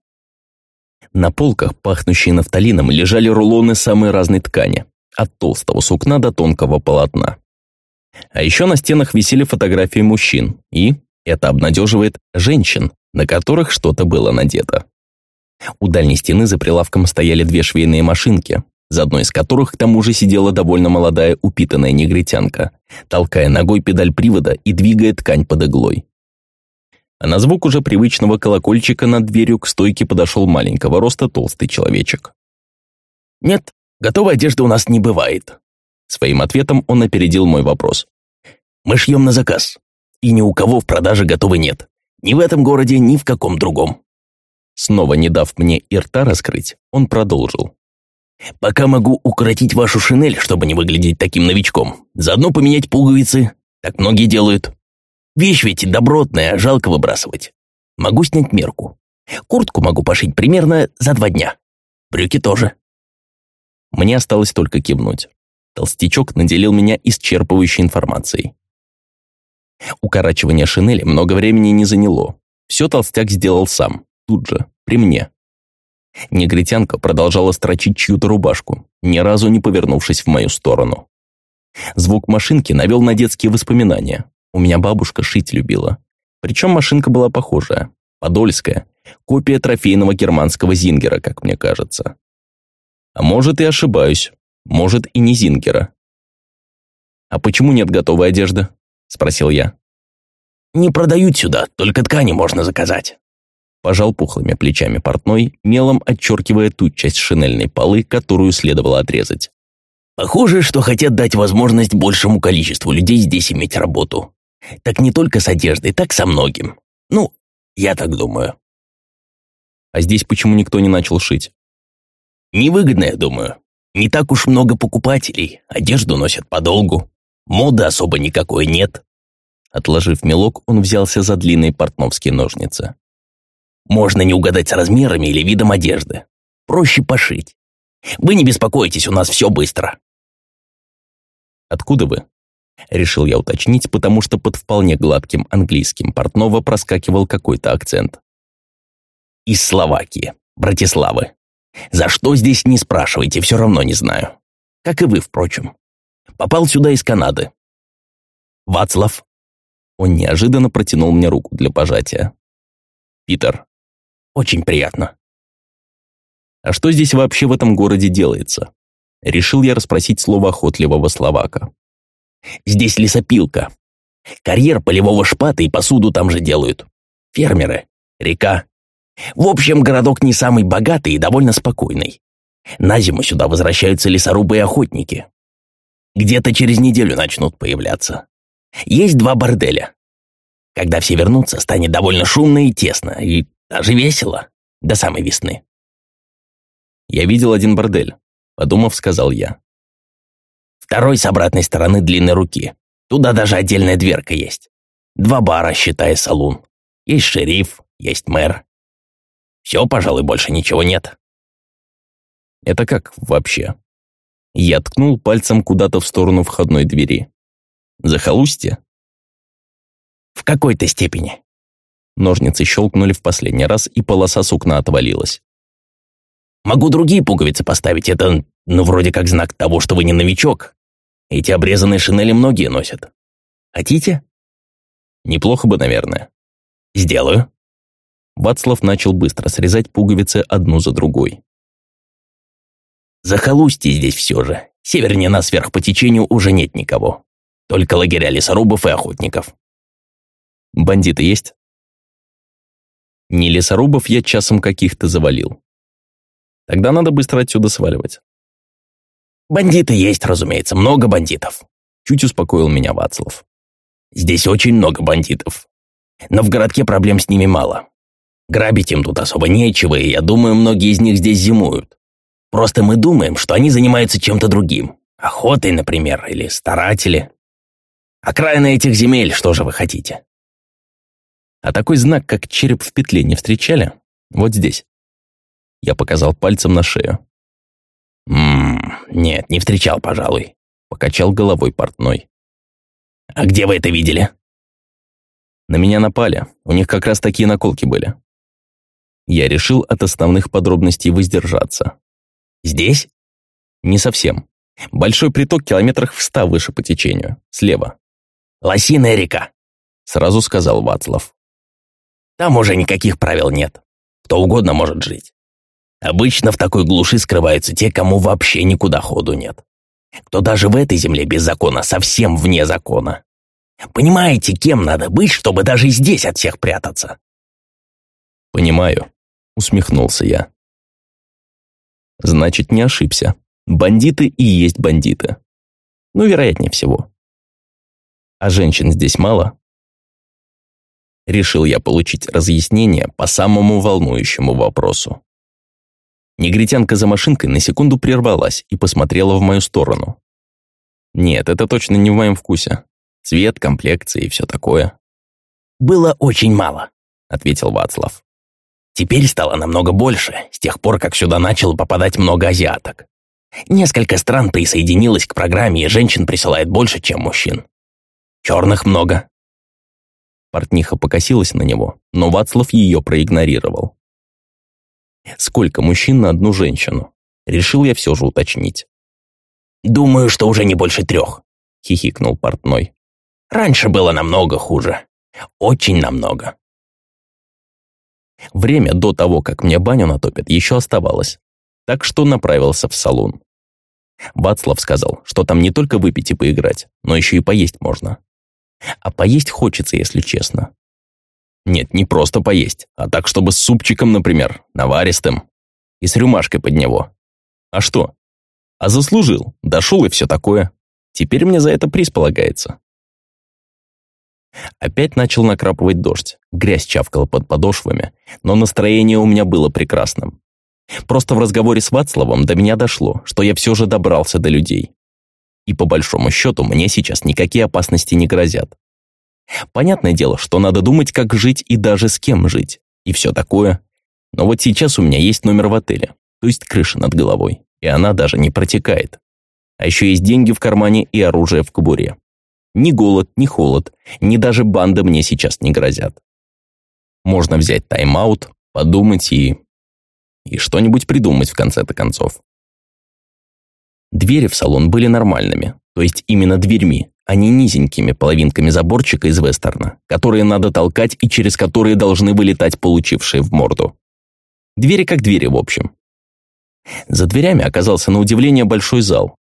На полках, пахнущие нафталином, лежали рулоны самой разной ткани, от толстого сукна до тонкого полотна. А еще на стенах висели фотографии мужчин и, это обнадеживает женщин, на которых что-то было надето. У дальней стены за прилавком стояли две швейные машинки, за одной из которых к тому же сидела довольно молодая упитанная негритянка, толкая ногой педаль привода и двигая ткань под иглой. А на звук уже привычного колокольчика над дверью к стойке подошел маленького роста толстый человечек. «Нет, готовой одежды у нас не бывает». Своим ответом он опередил мой вопрос. «Мы шьем на заказ и ни у кого в продаже готовы нет. Ни в этом городе, ни в каком другом». Снова не дав мне и рта раскрыть, он продолжил. «Пока могу укоротить вашу шинель, чтобы не выглядеть таким новичком. Заодно поменять пуговицы. Так многие делают. Вещь ведь добротная, жалко выбрасывать. Могу снять мерку. Куртку могу пошить примерно за два дня. Брюки тоже». Мне осталось только кивнуть. Толстячок наделил меня исчерпывающей информацией. Укорачивание шинели много времени не заняло. Все толстяк сделал сам, тут же, при мне. Негритянка продолжала строчить чью-то рубашку, ни разу не повернувшись в мою сторону. Звук машинки навел на детские воспоминания. У меня бабушка шить любила. Причем машинка была похожая. Подольская. Копия трофейного германского Зингера, как мне кажется. А может и ошибаюсь. Может и не Зингера. «А почему нет готовой одежды?» – спросил я. «Не продают сюда, только ткани можно заказать». Пожал пухлыми плечами портной, мелом отчеркивая ту часть шинельной полы, которую следовало отрезать. «Похоже, что хотят дать возможность большему количеству людей здесь иметь работу. Так не только с одеждой, так со многим. Ну, я так думаю». «А здесь почему никто не начал шить?» «Невыгодно, я думаю. Не так уж много покупателей, одежду носят подолгу. Моды особо никакой нет». Отложив мелок, он взялся за длинные портновские ножницы. Можно не угадать с размерами или видом одежды. Проще пошить. Вы не беспокойтесь, у нас все быстро. Откуда вы? Решил я уточнить, потому что под вполне гладким английским портного проскакивал какой-то акцент. Из Словакии, Братиславы. За что здесь не спрашивайте, все равно не знаю. Как и вы, впрочем. Попал сюда из Канады. Вацлав. Он неожиданно протянул мне руку для пожатия. Питер. Очень приятно. А что здесь вообще в этом городе делается? Решил я расспросить слово охотливого словака. Здесь лесопилка. Карьер полевого шпата и посуду там же делают. Фермеры. Река. В общем, городок не самый богатый и довольно спокойный. На зиму сюда возвращаются лесорубы и охотники. Где-то через неделю начнут появляться. Есть два борделя. Когда все вернутся, станет довольно шумно и тесно, и даже весело. До самой весны. Я видел один бордель. Подумав, сказал я. Второй с обратной стороны длинной руки. Туда даже отдельная дверка есть. Два бара, считая салун. Есть шериф, есть мэр. Все, пожалуй, больше ничего нет. Это как вообще? Я ткнул пальцем куда-то в сторону входной двери. Захолустье? В какой-то степени. Ножницы щелкнули в последний раз, и полоса сукна отвалилась. «Могу другие пуговицы поставить, это, ну, вроде как знак того, что вы не новичок. Эти обрезанные шинели многие носят. Хотите?» «Неплохо бы, наверное». «Сделаю». Вацлав начал быстро срезать пуговицы одну за другой. «Захолустье здесь все же. Севернее нас вверх по течению уже нет никого. Только лагеря лесорубов и охотников». «Бандиты есть?» Не лесорубов я часом каких-то завалил. Тогда надо быстро отсюда сваливать. «Бандиты есть, разумеется, много бандитов», — чуть успокоил меня Вацлав. «Здесь очень много бандитов. Но в городке проблем с ними мало. Грабить им тут особо нечего, и я думаю, многие из них здесь зимуют. Просто мы думаем, что они занимаются чем-то другим. Охотой, например, или старатели. Окраина этих земель, что же вы хотите? А такой знак, как череп в петле, не встречали? Вот здесь. Я показал пальцем на шею. «Ммм, нет, не встречал, пожалуй», — покачал головой портной. «А где вы это видели?» На меня напали, у них как раз такие наколки были. Я решил от основных подробностей воздержаться. «Здесь?» Не совсем. Большой приток километрах в ста выше по течению, слева. «Лосиная река», — сразу сказал Вацлав. Там уже никаких правил нет. Кто угодно может жить. Обычно в такой глуши скрываются те, кому вообще никуда ходу нет. Кто даже в этой земле без закона, совсем вне закона. Понимаете, кем надо быть, чтобы даже здесь от всех прятаться? Понимаю, усмехнулся я. Значит, не ошибся. Бандиты и есть бандиты. Ну, вероятнее всего. А женщин здесь мало? Решил я получить разъяснение по самому волнующему вопросу. Негритянка за машинкой на секунду прервалась и посмотрела в мою сторону. Нет, это точно не в моем вкусе. Цвет, комплекция и все такое. «Было очень мало», — ответил Вацлав. «Теперь стало намного больше, с тех пор, как сюда начало попадать много азиаток. Несколько стран присоединилось к программе, и женщин присылает больше, чем мужчин. Черных много, Портниха покосилась на него, но Вацлав ее проигнорировал. Сколько мужчин на одну женщину? Решил я все же уточнить. «Думаю, что уже не больше трех», — хихикнул портной. «Раньше было намного хуже. Очень намного. Время до того, как мне баню натопят, еще оставалось. Так что направился в салон. Вацлав сказал, что там не только выпить и поиграть, но еще и поесть можно. А поесть хочется, если честно. Нет, не просто поесть, а так, чтобы с супчиком, например, наваристым. И с рюмашкой под него. А что? А заслужил, дошел и все такое. Теперь мне за это приз полагается. Опять начал накрапывать дождь, грязь чавкала под подошвами, но настроение у меня было прекрасным. Просто в разговоре с Вацлавом до меня дошло, что я все же добрался до людей. И по большому счету мне сейчас никакие опасности не грозят. Понятное дело, что надо думать, как жить и даже с кем жить, и все такое. Но вот сейчас у меня есть номер в отеле, то есть крыша над головой, и она даже не протекает. А еще есть деньги в кармане и оружие в кобуре. Ни голод, ни холод, ни даже банды мне сейчас не грозят. Можно взять тайм-аут, подумать и... И что-нибудь придумать в конце-то концов. Двери в салон были нормальными, то есть именно дверьми, а не низенькими половинками заборчика из вестерна, которые надо толкать и через которые должны вылетать получившие в морду. Двери как двери, в общем. За дверями оказался на удивление большой зал,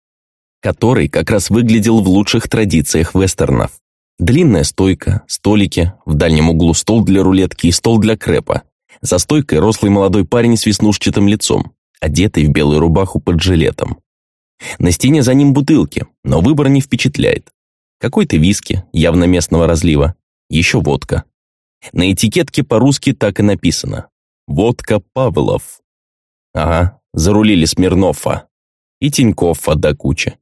который как раз выглядел в лучших традициях вестернов. Длинная стойка, столики, в дальнем углу стол для рулетки и стол для крепа. За стойкой рослый молодой парень с веснушчатым лицом, одетый в белую рубаху под жилетом. На стене за ним бутылки, но выбор не впечатляет. Какой-то виски, явно местного разлива, еще водка. На этикетке по-русски так и написано. «Водка Павлов». Ага, зарулили Смирнова. И Тинькова до кучи.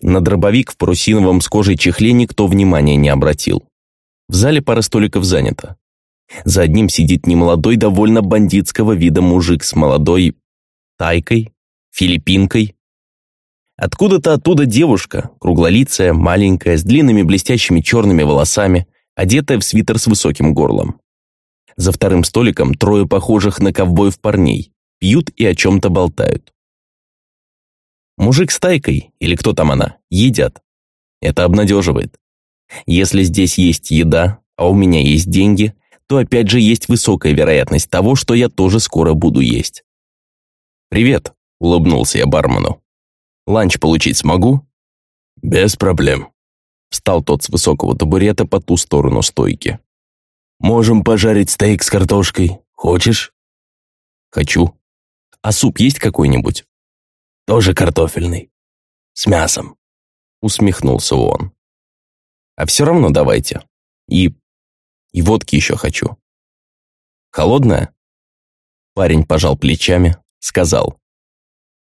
На дробовик в парусиновом с кожей чехле никто внимания не обратил. В зале пара столиков занята. За одним сидит немолодой, довольно бандитского вида мужик с молодой... тайкой, филиппинкой. Откуда-то оттуда девушка, круглолицая, маленькая, с длинными блестящими черными волосами, одетая в свитер с высоким горлом. За вторым столиком трое похожих на ковбоев парней, пьют и о чем-то болтают. Мужик с тайкой, или кто там она, едят. Это обнадеживает. Если здесь есть еда, а у меня есть деньги, то опять же есть высокая вероятность того, что я тоже скоро буду есть. «Привет», — улыбнулся я бармену. «Ланч получить смогу?» «Без проблем», — встал тот с высокого табурета по ту сторону стойки. «Можем пожарить стейк с картошкой. Хочешь?» «Хочу. А суп есть какой-нибудь?» Тоже картофельный. С мясом. Усмехнулся он. А все равно давайте. И... и водки еще хочу. Холодная? Парень пожал плечами, сказал.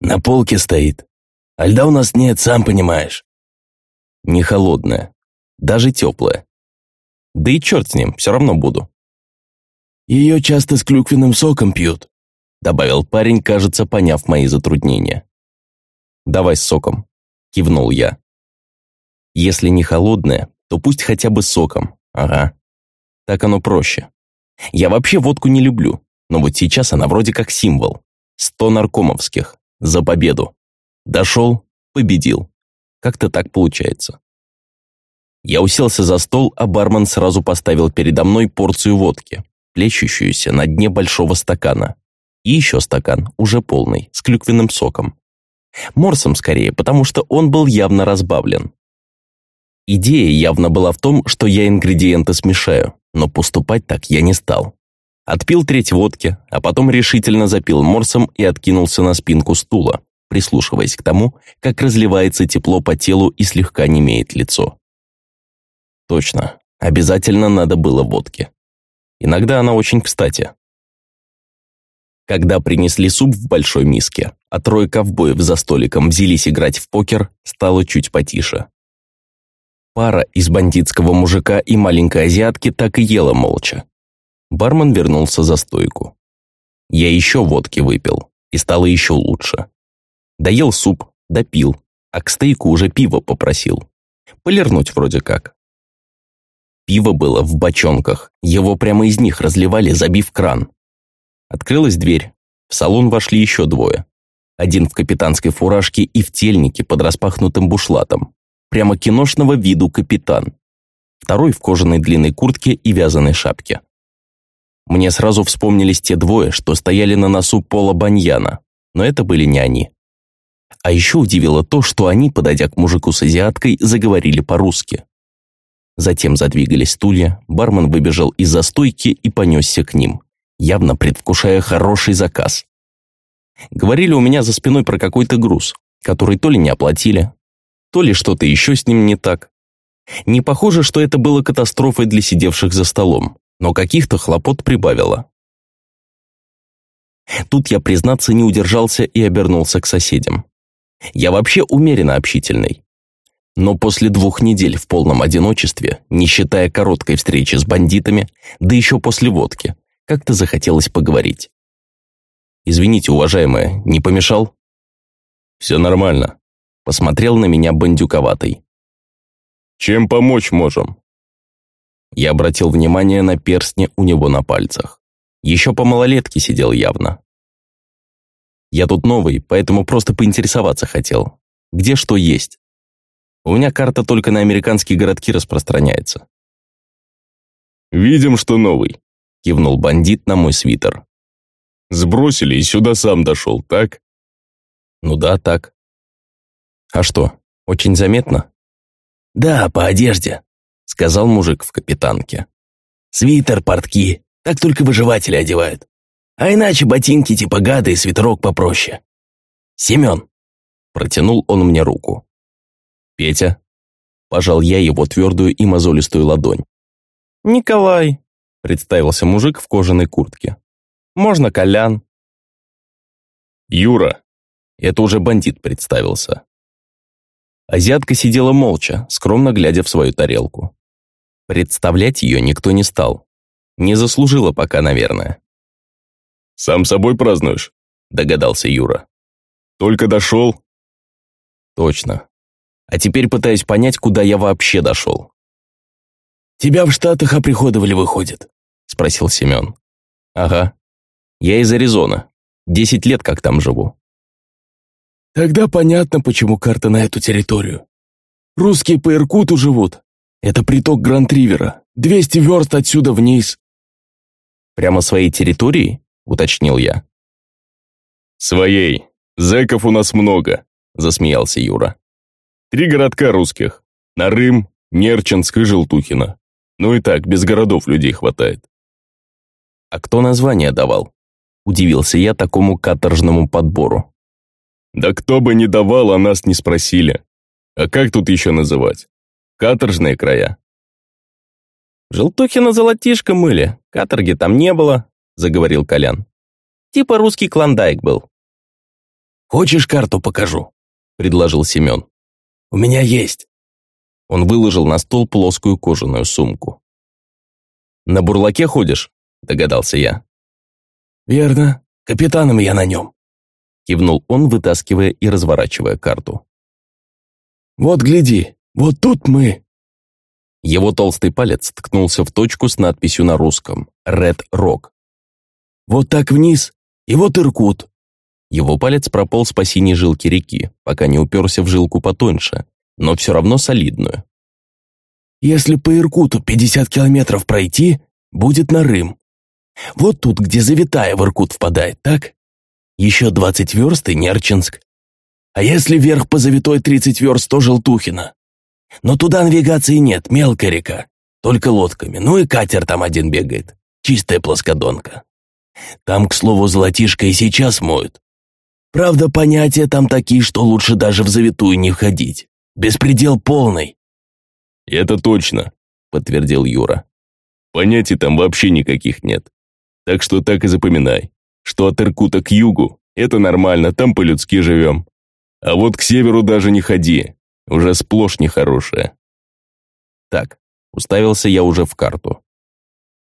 На полке стоит. А льда у нас нет, сам понимаешь. Не холодная, даже теплая. Да и черт с ним, все равно буду. Ее часто с клюквенным соком пьют, добавил парень, кажется, поняв мои затруднения. «Давай с соком», – кивнул я. «Если не холодное, то пусть хотя бы соком, ага. Так оно проще. Я вообще водку не люблю, но вот сейчас она вроде как символ. Сто наркомовских. За победу. Дошел, победил. Как-то так получается. Я уселся за стол, а бармен сразу поставил передо мной порцию водки, плещущуюся на дне большого стакана. И еще стакан, уже полный, с клюквенным соком. Морсом скорее, потому что он был явно разбавлен. Идея явно была в том, что я ингредиенты смешаю, но поступать так я не стал. Отпил треть водки, а потом решительно запил морсом и откинулся на спинку стула, прислушиваясь к тому, как разливается тепло по телу и слегка немеет лицо. Точно, обязательно надо было водки. Иногда она очень кстати. Когда принесли суп в большой миске, а трое ковбоев за столиком взялись играть в покер, стало чуть потише. Пара из бандитского мужика и маленькой азиатки так и ела молча. Бармен вернулся за стойку. Я еще водки выпил, и стало еще лучше. Доел суп, допил, а к стейку уже пиво попросил. Полирнуть вроде как. Пиво было в бочонках, его прямо из них разливали, забив кран. Открылась дверь. В салон вошли еще двое. Один в капитанской фуражке и в тельнике под распахнутым бушлатом. Прямо киношного виду капитан. Второй в кожаной длинной куртке и вязаной шапке. Мне сразу вспомнились те двое, что стояли на носу Пола Баньяна, но это были не они. А еще удивило то, что они, подойдя к мужику с азиаткой, заговорили по-русски. Затем задвигались стулья, бармен выбежал из-за стойки и понесся к ним, явно предвкушая хороший заказ. Говорили у меня за спиной про какой-то груз, который то ли не оплатили, то ли что-то еще с ним не так. Не похоже, что это было катастрофой для сидевших за столом, но каких-то хлопот прибавило. Тут я, признаться, не удержался и обернулся к соседям. Я вообще умеренно общительный. Но после двух недель в полном одиночестве, не считая короткой встречи с бандитами, да еще после водки, как-то захотелось поговорить. «Извините, уважаемая, не помешал?» «Все нормально», — посмотрел на меня бандюковатый. «Чем помочь можем?» Я обратил внимание на перстни у него на пальцах. Еще по малолетке сидел явно. Я тут новый, поэтому просто поинтересоваться хотел. Где что есть? У меня карта только на американские городки распространяется. «Видим, что новый», — кивнул бандит на мой свитер. «Сбросили и сюда сам дошел, так?» «Ну да, так». «А что, очень заметно?» «Да, по одежде», — сказал мужик в капитанке. «Свитер, портки, так только выживатели одевают. А иначе ботинки типа гады и свитерок попроще. Семен. Протянул он мне руку. Петя. Пожал я его твердую и мозолистую ладонь. Николай. Представился мужик в кожаной куртке. Можно Колян. Юра. Это уже бандит представился. Азиатка сидела молча, скромно глядя в свою тарелку. Представлять ее никто не стал. Не заслужила пока, наверное. «Сам собой празднуешь?» – догадался Юра. «Только дошел?» «Точно. А теперь пытаюсь понять, куда я вообще дошел». «Тебя в Штатах оприходовали, выходит?» – спросил Семен. «Ага. Я из Аризоны. Десять лет как там живу». «Тогда понятно, почему карта на эту территорию. Русские по Иркуту живут. Это приток Гранд-Ривера. Двести верст отсюда вниз». «Прямо своей территории?» Уточнил я. «Своей. Зэков у нас много», – засмеялся Юра. «Три городка русских. Нарым, Нерчинск и Желтухино. Ну и так, без городов людей хватает». «А кто название давал?» – удивился я такому каторжному подбору. «Да кто бы ни давал, а нас не спросили. А как тут еще называть? Каторжные края». «Желтухино золотишко мыли, каторги там не было, заговорил Колян. Типа русский клондайк был. «Хочешь карту покажу?» – предложил Семен. «У меня есть». Он выложил на стол плоскую кожаную сумку. «На бурлаке ходишь?» – догадался я. «Верно. Капитаном я на нем», – кивнул он, вытаскивая и разворачивая карту. «Вот гляди, вот тут мы». Его толстый палец ткнулся в точку с надписью на русском «Ред Рок». Вот так вниз, и вот Иркут». Его палец прополз по синей жилке реки, пока не уперся в жилку потоньше, но все равно солидную. «Если по Иркуту 50 километров пройти, будет Нарым. Вот тут, где Завитая в Иркут впадает, так? Еще 20 верст и Нерчинск. А если вверх по Завитой 30 верст, то Желтухина. Но туда навигации нет, мелкая река, только лодками, ну и катер там один бегает, чистая плоскодонка. Там, к слову, золотишко и сейчас моют. Правда, понятия там такие, что лучше даже в завитую не входить. Беспредел полный. «Это точно», — подтвердил Юра. «Понятий там вообще никаких нет. Так что так и запоминай, что от Иркута к югу — это нормально, там по-людски живем. А вот к северу даже не ходи, уже сплошь нехорошее». Так, уставился я уже в карту.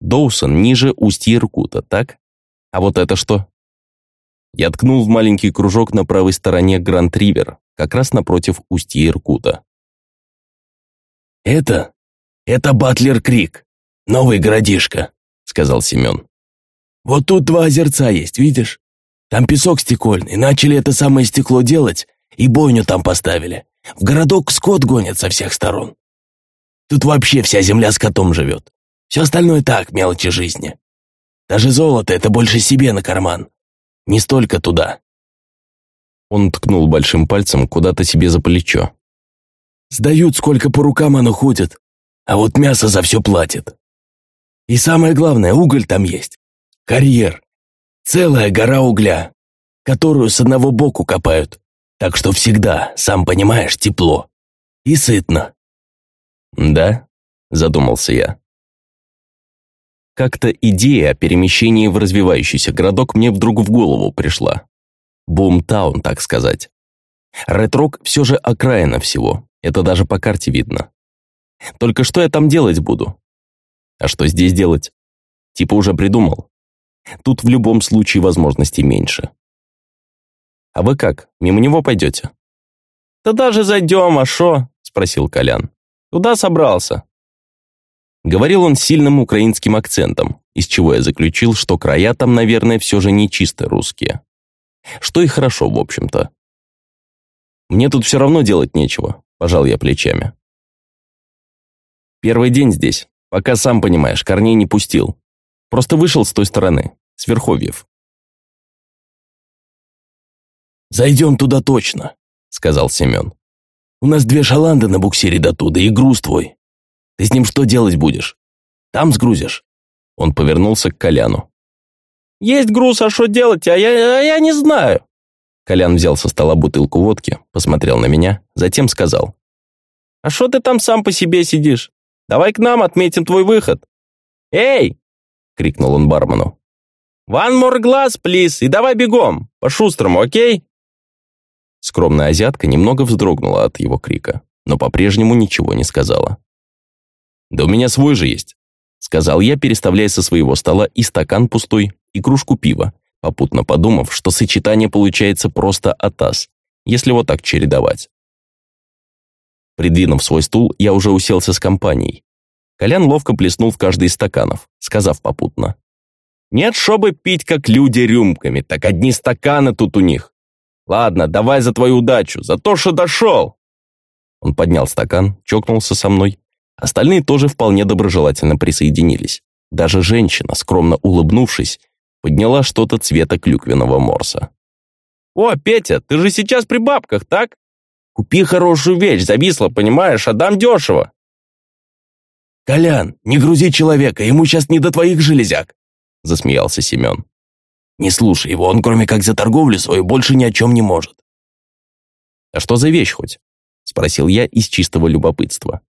Доусон ниже устья Иркута, так? А вот это что? Я ткнул в маленький кружок на правой стороне Гранд-Ривер, как раз напротив устья Иркута. «Это? Это Батлер-Крик, новый городишко», — сказал Семен. «Вот тут два озерца есть, видишь? Там песок стекольный, начали это самое стекло делать, и бойню там поставили. В городок скот гонят со всех сторон. Тут вообще вся земля с котом живет. Все остальное так, мелочи жизни. Даже золото — это больше себе на карман. Не столько туда». Он ткнул большим пальцем куда-то себе за плечо. «Сдают, сколько по рукам оно ходит, а вот мясо за все платит. И самое главное, уголь там есть. Карьер. Целая гора угля, которую с одного боку копают. Так что всегда, сам понимаешь, тепло. И сытно». «Да?» – задумался я. Как-то идея о перемещении в развивающийся городок мне вдруг в голову пришла. Бумтаун, так сказать. Ретрок все же окраина всего, это даже по карте видно. Только что я там делать буду? А что здесь делать? Типа уже придумал. Тут в любом случае возможностей меньше. А вы как, мимо него пойдете? Да даже зайдем, а шо? Спросил Колян. Туда собрался. Говорил он сильным украинским акцентом, из чего я заключил, что края там, наверное, все же не чисто русские. Что и хорошо, в общем-то. Мне тут все равно делать нечего, пожал я плечами. Первый день здесь, пока сам понимаешь, корней не пустил. Просто вышел с той стороны, с Верховьев. «Зайдем туда точно», — сказал Семен. «У нас две шаланды на буксире до туда и груз твой. Ты с ним что делать будешь? Там сгрузишь?» Он повернулся к Коляну. Есть груз, а что делать, а я, а я не знаю». Колян взял со стола бутылку водки, посмотрел на меня, затем сказал. «А что ты там сам по себе сидишь? Давай к нам отметим твой выход». «Эй!» — крикнул он бармену. «One more glass, please, и давай бегом, по-шустрому, окей?» Скромная азиатка немного вздрогнула от его крика, но по-прежнему ничего не сказала. «Да у меня свой же есть», — сказал я, переставляя со своего стола и стакан пустой, и кружку пива, попутно подумав, что сочетание получается просто атас, если вот так чередовать. Придвинув свой стул, я уже уселся с компанией. Колян ловко плеснул в каждый из стаканов, сказав попутно. «Нет, чтобы пить, как люди, рюмками, так одни стаканы тут у них. Ладно, давай за твою удачу, за то, что дошел!» Он поднял стакан, чокнулся со мной. Остальные тоже вполне доброжелательно присоединились. Даже женщина, скромно улыбнувшись, подняла что-то цвета клюквенного морса. «О, Петя, ты же сейчас при бабках, так? Купи хорошую вещь, зависла, понимаешь, отдам дешево». «Колян, не грузи человека, ему сейчас не до твоих железяк», засмеялся Семен. «Не слушай его, он кроме как за торговлю свою больше ни о чем не может». «А что за вещь хоть?» спросил я из чистого любопытства.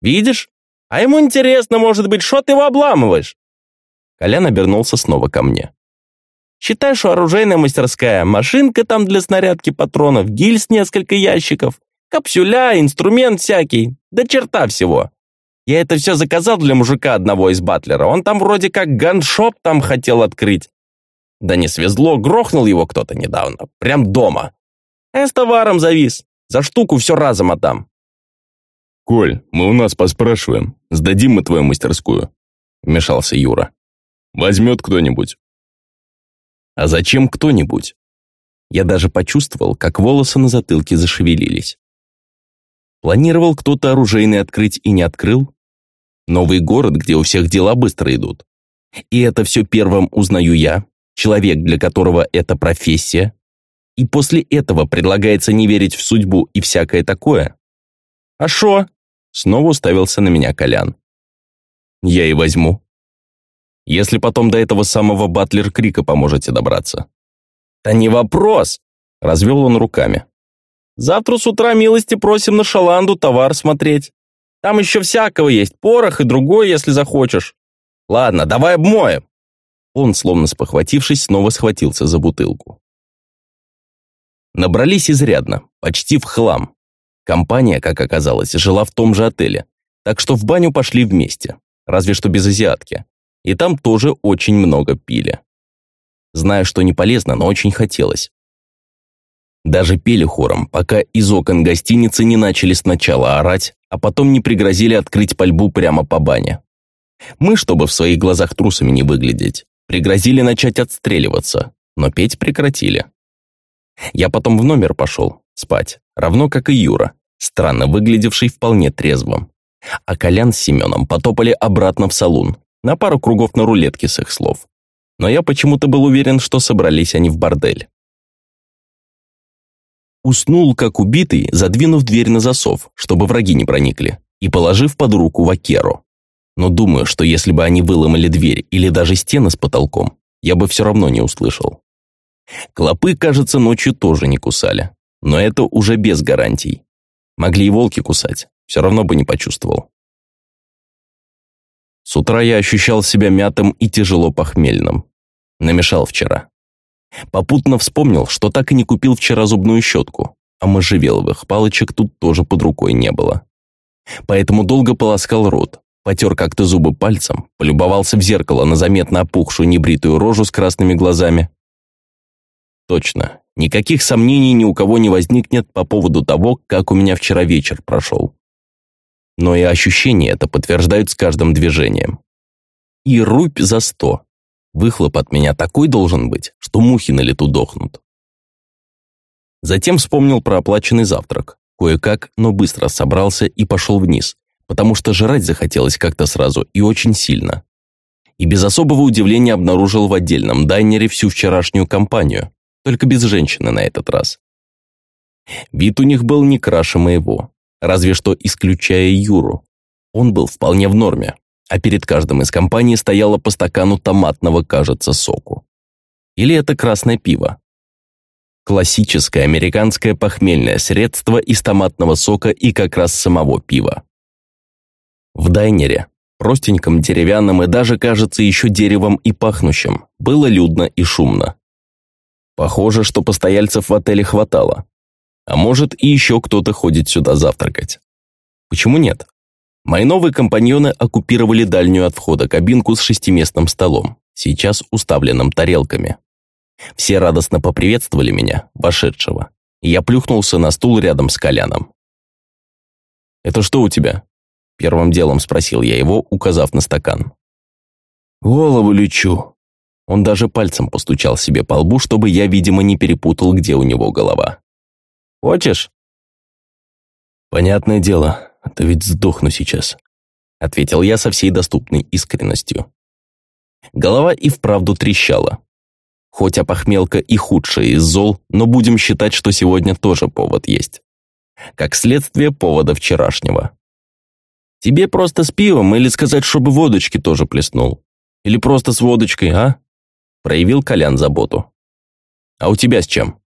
«Видишь? А ему интересно, может быть, что ты его обламываешь?» Колян обернулся снова ко мне. «Считай, что оружейная мастерская, машинка там для снарядки патронов, гильз несколько ящиков, капсюля, инструмент всякий, да черта всего. Я это все заказал для мужика одного из батлера, он там вроде как ганшоп там хотел открыть. Да не свезло, грохнул его кто-то недавно, прям дома. А с товаром завис, за штуку все разом отдам». «Коль, мы у нас поспрашиваем, сдадим мы твою мастерскую», — вмешался Юра. Возьмет кто-нибудь. А зачем кто-нибудь? Я даже почувствовал, как волосы на затылке зашевелились. Планировал кто-то оружейный открыть и не открыл? Новый город, где у всех дела быстро идут. И это все первым узнаю я, человек, для которого это профессия. И после этого предлагается не верить в судьбу и всякое такое. А шо? Снова уставился на меня Колян. Я и возьму если потом до этого самого Батлер Крика поможете добраться». «Да не вопрос!» – развел он руками. «Завтра с утра милости просим на Шаланду товар смотреть. Там еще всякого есть, порох и другое, если захочешь. Ладно, давай обмоем». Он, словно спохватившись, снова схватился за бутылку. Набрались изрядно, почти в хлам. Компания, как оказалось, жила в том же отеле, так что в баню пошли вместе, разве что без азиатки и там тоже очень много пили. Знаю, что не полезно, но очень хотелось. Даже пели хором, пока из окон гостиницы не начали сначала орать, а потом не пригрозили открыть пальбу прямо по бане. Мы, чтобы в своих глазах трусами не выглядеть, пригрозили начать отстреливаться, но петь прекратили. Я потом в номер пошел, спать, равно как и Юра, странно выглядевший вполне трезвым. А Колян с Семеном потопали обратно в салон, на пару кругов на рулетке с их слов. Но я почему-то был уверен, что собрались они в бордель. Уснул, как убитый, задвинув дверь на засов, чтобы враги не проникли, и положив под руку вакеру. Но думаю, что если бы они выломали дверь или даже стены с потолком, я бы все равно не услышал. Клопы, кажется, ночью тоже не кусали, но это уже без гарантий. Могли и волки кусать, все равно бы не почувствовал. С утра я ощущал себя мятым и тяжело похмельным. Намешал вчера. Попутно вспомнил, что так и не купил вчера зубную щетку, а можжевеловых палочек тут тоже под рукой не было. Поэтому долго полоскал рот, потер как-то зубы пальцем, полюбовался в зеркало на заметно опухшую небритую рожу с красными глазами. Точно, никаких сомнений ни у кого не возникнет по поводу того, как у меня вчера вечер прошел. Но и ощущения это подтверждают с каждым движением. И рубь за сто. Выхлоп от меня такой должен быть, что мухи на лету дохнут. Затем вспомнил про оплаченный завтрак. Кое-как, но быстро собрался и пошел вниз, потому что жрать захотелось как-то сразу и очень сильно. И без особого удивления обнаружил в отдельном дайнере всю вчерашнюю компанию, только без женщины на этот раз. Вид у них был не краше моего, разве что исключая Юру. Он был вполне в норме, а перед каждым из компаний стояло по стакану томатного, кажется, соку. Или это красное пиво. Классическое американское похмельное средство из томатного сока и как раз самого пива. В дайнере, простеньком, деревянном и даже, кажется, еще деревом и пахнущим, было людно и шумно. Похоже, что постояльцев в отеле хватало. А может, и еще кто-то ходит сюда завтракать. Почему нет? Мои новые компаньоны оккупировали дальнюю от входа кабинку с шестиместным столом, сейчас уставленным тарелками. Все радостно поприветствовали меня, вошедшего, я плюхнулся на стул рядом с Коляном. «Это что у тебя?» Первым делом спросил я его, указав на стакан. «Голову лечу». Он даже пальцем постучал себе по лбу, чтобы я, видимо, не перепутал, где у него голова. «Хочешь?» «Понятное дело, а то ведь сдохну сейчас», — ответил я со всей доступной искренностью. Голова и вправду трещала. Хоть опохмелка и худшая из зол, но будем считать, что сегодня тоже повод есть. Как следствие повода вчерашнего. Тебе просто с пивом или сказать, чтобы водочки тоже плеснул? Или просто с водочкой, а? Проявил Колян заботу. А у тебя с чем?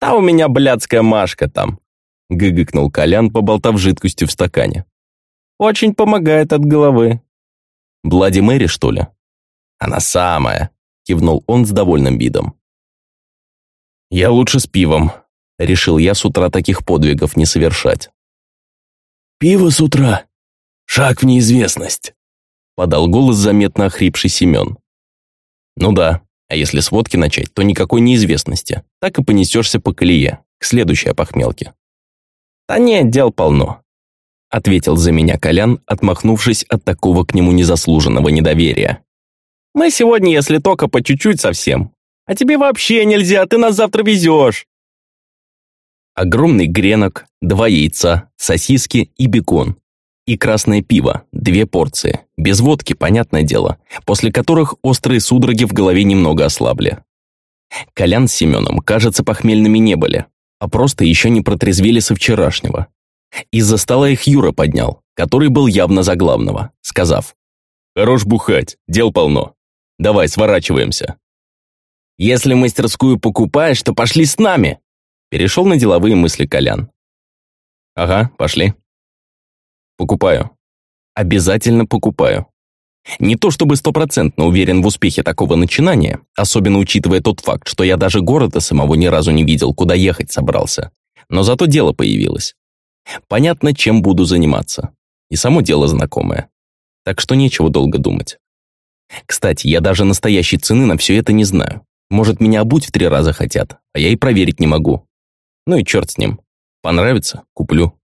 А у меня блядская Машка там, гыгыкнул Колян, поболтав жидкостью в стакане. «Очень помогает от головы». «Блади Мэри, что ли?» «Она самая», — кивнул он с довольным видом. «Я лучше с пивом», — решил я с утра таких подвигов не совершать. «Пиво с утра? Шаг в неизвестность», — подал голос заметно охрипший Семен. «Ну да, а если с водки начать, то никакой неизвестности. Так и понесешься по колее, к следующей похмелке. «Да нет, дел полно», — ответил за меня Колян, отмахнувшись от такого к нему незаслуженного недоверия. «Мы сегодня, если только по чуть-чуть совсем. А тебе вообще нельзя, ты нас завтра везешь». Огромный гренок, два яйца, сосиски и бекон. И красное пиво, две порции, без водки, понятное дело, после которых острые судороги в голове немного ослабли. Колян с Семеном, кажется, похмельными не были, а просто еще не протрезвели со вчерашнего. Из-за стола их Юра поднял, который был явно за главного, сказав «Хорош бухать, дел полно. Давай, сворачиваемся». «Если мастерскую покупаешь, то пошли с нами!» Перешел на деловые мысли Колян. «Ага, пошли». «Покупаю. Обязательно покупаю. Не то чтобы стопроцентно уверен в успехе такого начинания, особенно учитывая тот факт, что я даже города самого ни разу не видел, куда ехать собрался. Но зато дело появилось. Понятно, чем буду заниматься. И само дело знакомое. Так что нечего долго думать. Кстати, я даже настоящей цены на все это не знаю. Может, меня обуть в три раза хотят, а я и проверить не могу. Ну и черт с ним. Понравится – куплю.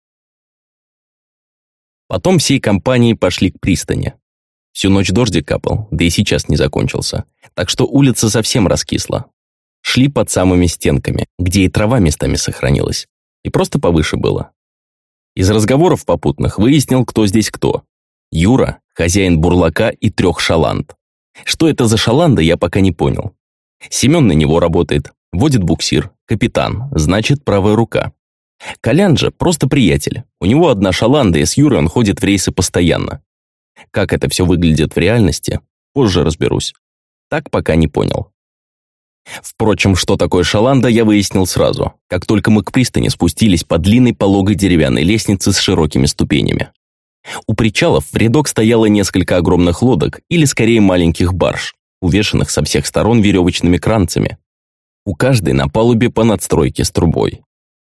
Потом всей компанией пошли к пристани. Всю ночь дождик капал, да и сейчас не закончился. Так что улица совсем раскисла. Шли под самыми стенками, где и трава местами сохранилась. И просто повыше было. Из разговоров попутных выяснил, кто здесь кто. Юра, хозяин бурлака и трех шаланд. Что это за шаланда, я пока не понял. Семен на него работает, водит буксир, капитан, значит, правая рука. Колян же просто приятель. У него одна шаланда, и с Юрой он ходит в рейсы постоянно. Как это все выглядит в реальности, позже разберусь. Так пока не понял. Впрочем, что такое шаланда, я выяснил сразу, как только мы к пристани спустились по длинной пологой деревянной лестнице с широкими ступенями. У причалов в рядок стояло несколько огромных лодок, или скорее маленьких барж, увешанных со всех сторон веревочными кранцами. У каждой на палубе по надстройке с трубой.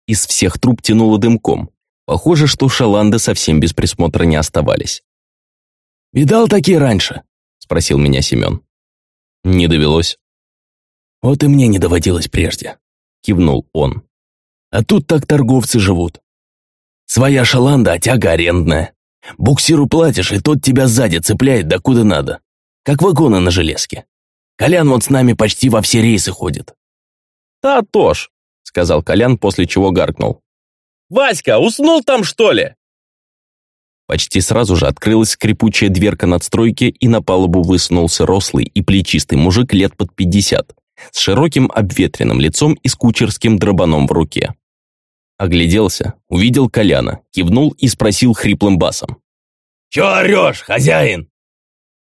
Из всех труб тянуло дымком. Похоже, что шаланды совсем без присмотра не оставались. «Видал такие раньше?» – спросил меня Семен. «Не довелось». «Вот и мне не доводилось прежде», – кивнул он. «А тут так торговцы живут. Своя шаланда, а тяга арендная. Буксиру платишь, и тот тебя сзади цепляет да куда надо. Как вагоны на железке. Колян вот с нами почти во все рейсы ходит». «Да, Тош», — сказал Колян, после чего гаркнул. «Васька, уснул там, что ли?» Почти сразу же открылась скрипучая дверка надстройки, и на палубу высунулся рослый и плечистый мужик лет под пятьдесят, с широким обветренным лицом и с кучерским дробаном в руке. Огляделся, увидел Коляна, кивнул и спросил хриплым басом. «Чё орёшь, хозяин?»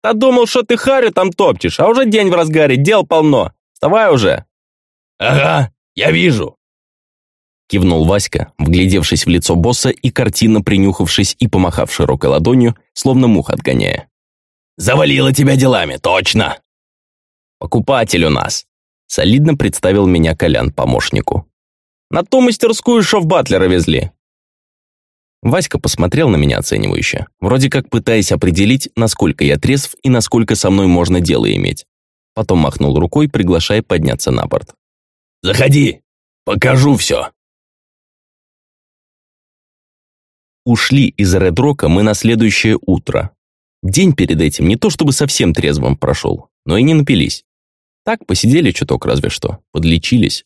«Да думал, что ты харю там топчешь, а уже день в разгаре, дел полно. Вставай уже!» «Ага, я вижу!» Кивнул Васька, вглядевшись в лицо босса и картинно принюхавшись и помахав широкой ладонью, словно мух отгоняя. «Завалило тебя делами, точно!» «Покупатель у нас!» Солидно представил меня Колян помощнику. На ту мастерскую, что в Батлера везли». Васька посмотрел на меня оценивающе, вроде как пытаясь определить, насколько я трезв и насколько со мной можно дело иметь. Потом махнул рукой, приглашая подняться на борт. «Заходи, покажу все». Ушли из Редрока мы на следующее утро. День перед этим не то чтобы совсем трезвым прошел, но и не напились. Так, посидели чуток разве что, подлечились.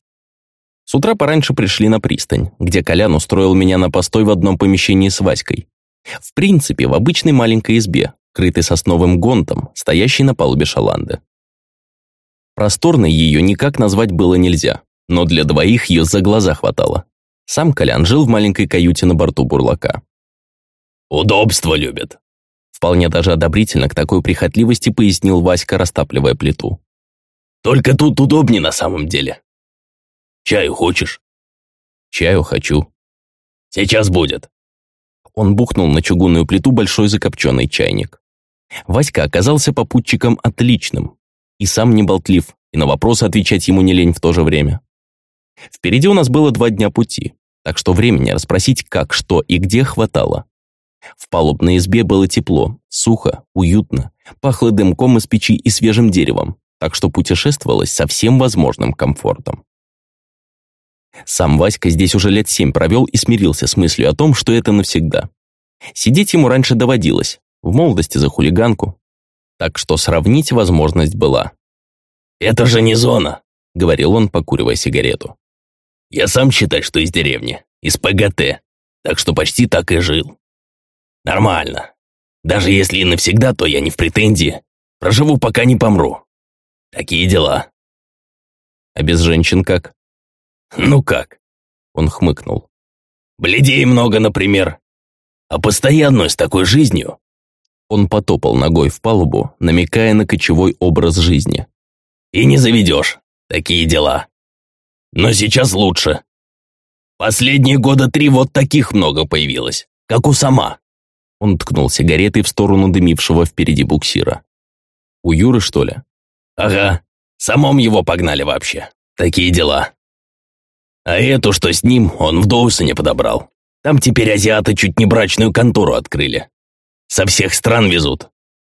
С утра пораньше пришли на пристань, где Колян устроил меня на постой в одном помещении с Васькой. В принципе, в обычной маленькой избе, крытой сосновым гонтом, стоящей на палубе шаланды. Просторной ее никак назвать было нельзя, но для двоих ее за глаза хватало. Сам Колян жил в маленькой каюте на борту бурлака. «Удобство любят», Вполне даже одобрительно к такой прихотливости пояснил Васька, растапливая плиту. «Только тут удобнее на самом деле. Чаю хочешь?» «Чаю хочу». «Сейчас будет». Он бухнул на чугунную плиту большой закопченный чайник. Васька оказался попутчиком отличным. И сам не болтлив, и на вопросы отвечать ему не лень в то же время. Впереди у нас было два дня пути, так что времени расспросить как, что и где хватало. В палубной избе было тепло, сухо, уютно, пахло дымком из печи и свежим деревом, так что путешествовалось со всем возможным комфортом. Сам Васька здесь уже лет семь провел и смирился с мыслью о том, что это навсегда. Сидеть ему раньше доводилось, в молодости за хулиганку. Так что сравнить возможность была. «Это же не зона», — говорил он, покуривая сигарету. «Я сам считай, что из деревни, из ПГТ, так что почти так и жил. Нормально. Даже если и навсегда, то я не в претензии. Проживу, пока не помру. Такие дела». «А без женщин как?» «Ну как?» Он хмыкнул. «Бледей много, например. А постоянную с такой жизнью?» Он потопал ногой в палубу, намекая на кочевой образ жизни. «И не заведешь. Такие дела. Но сейчас лучше. Последние года три вот таких много появилось, как у сама». Он ткнул сигаретой в сторону дымившего впереди буксира. «У Юры, что ли?» «Ага. Самом его погнали вообще. Такие дела». А эту, что с ним, он в Доусоне подобрал. Там теперь азиаты чуть не брачную контору открыли. Со всех стран везут.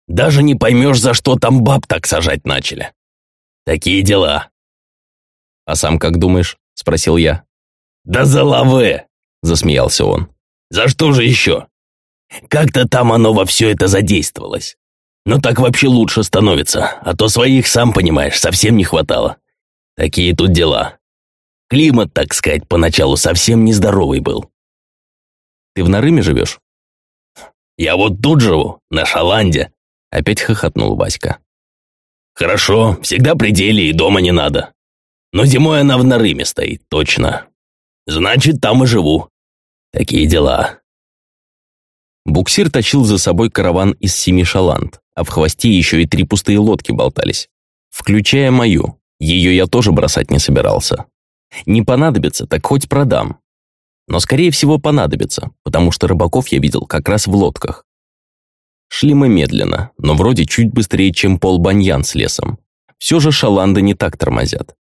Даже не поймешь, за что там баб так сажать начали. Такие дела. «А сам как думаешь?» – спросил я. «Да за лаве!» – засмеялся он. «За что же еще? Как-то там оно во все это задействовалось. Но так вообще лучше становится, а то своих, сам понимаешь, совсем не хватало. Такие тут дела. Климат, так сказать, поначалу совсем нездоровый был. Ты в Нарыме живешь? Я вот тут живу, на Шаланде. Опять хохотнул Васька. Хорошо, всегда при деле и дома не надо. Но зимой она в Нарыме стоит, точно. Значит, там и живу. Такие дела. Буксир тащил за собой караван из семи шаланд, а в хвосте еще и три пустые лодки болтались. Включая мою. Ее я тоже бросать не собирался. Не понадобится, так хоть продам. Но, скорее всего, понадобится, потому что рыбаков я видел как раз в лодках. Шли мы медленно, но вроде чуть быстрее, чем Пол Баньян с лесом. Все же шаланды не так тормозят.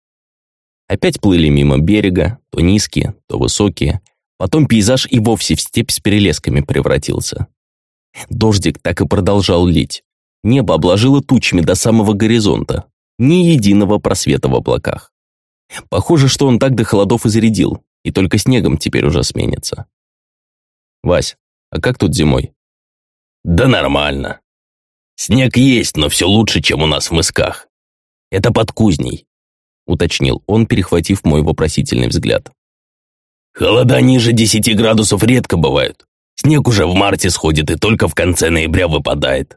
Опять плыли мимо берега, то низкие, то высокие. Потом пейзаж и вовсе в степь с перелесками превратился. Дождик так и продолжал лить. Небо обложило тучами до самого горизонта. Ни единого просвета в облаках. Похоже, что он так до холодов и и только снегом теперь уже сменится. «Вась, а как тут зимой?» Да нормально. Снег есть, но все лучше, чем у нас в мысках. Это под кузней, уточнил он, перехватив мой вопросительный взгляд. Холода ниже 10 градусов редко бывают. Снег уже в марте сходит и только в конце ноября выпадает.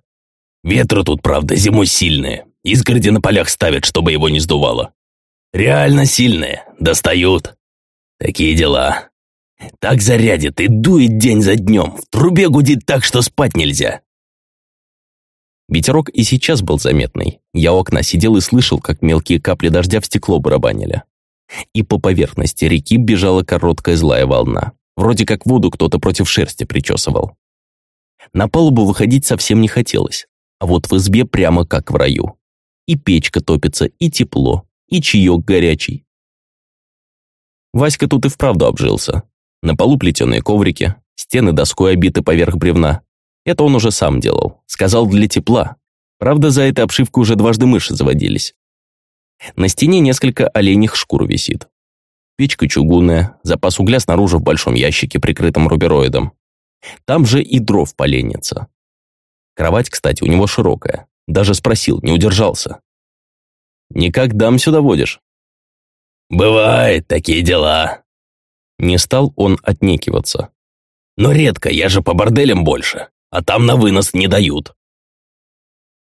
Ветры тут, правда, зимой сильные. Изгороди на полях ставят, чтобы его не сдувало. Реально сильные, достают. Такие дела. Так зарядит и дует день за днем. В трубе гудит так, что спать нельзя. Ветерок и сейчас был заметный. Я у окна сидел и слышал, как мелкие капли дождя в стекло барабанили. И по поверхности реки бежала короткая злая волна. Вроде как воду кто-то против шерсти причесывал. На палубу выходить совсем не хотелось. А вот в избе прямо как в раю. И печка топится, и тепло, и чаек горячий. Васька тут и вправду обжился. На полу плетеные коврики, стены доской обиты поверх бревна. Это он уже сам делал. Сказал для тепла. Правда, за этой обшивкой уже дважды мыши заводились. На стене несколько оленьих шкур висит. Печка чугунная, запас угля снаружи в большом ящике, прикрытом рубероидом. Там же и дров поленница. Кровать, кстати, у него широкая. Даже спросил, не удержался. «Никак дам сюда водишь?» «Бывает, такие дела», не стал он отнекиваться. «Но редко, я же по борделям больше, а там на вынос не дают».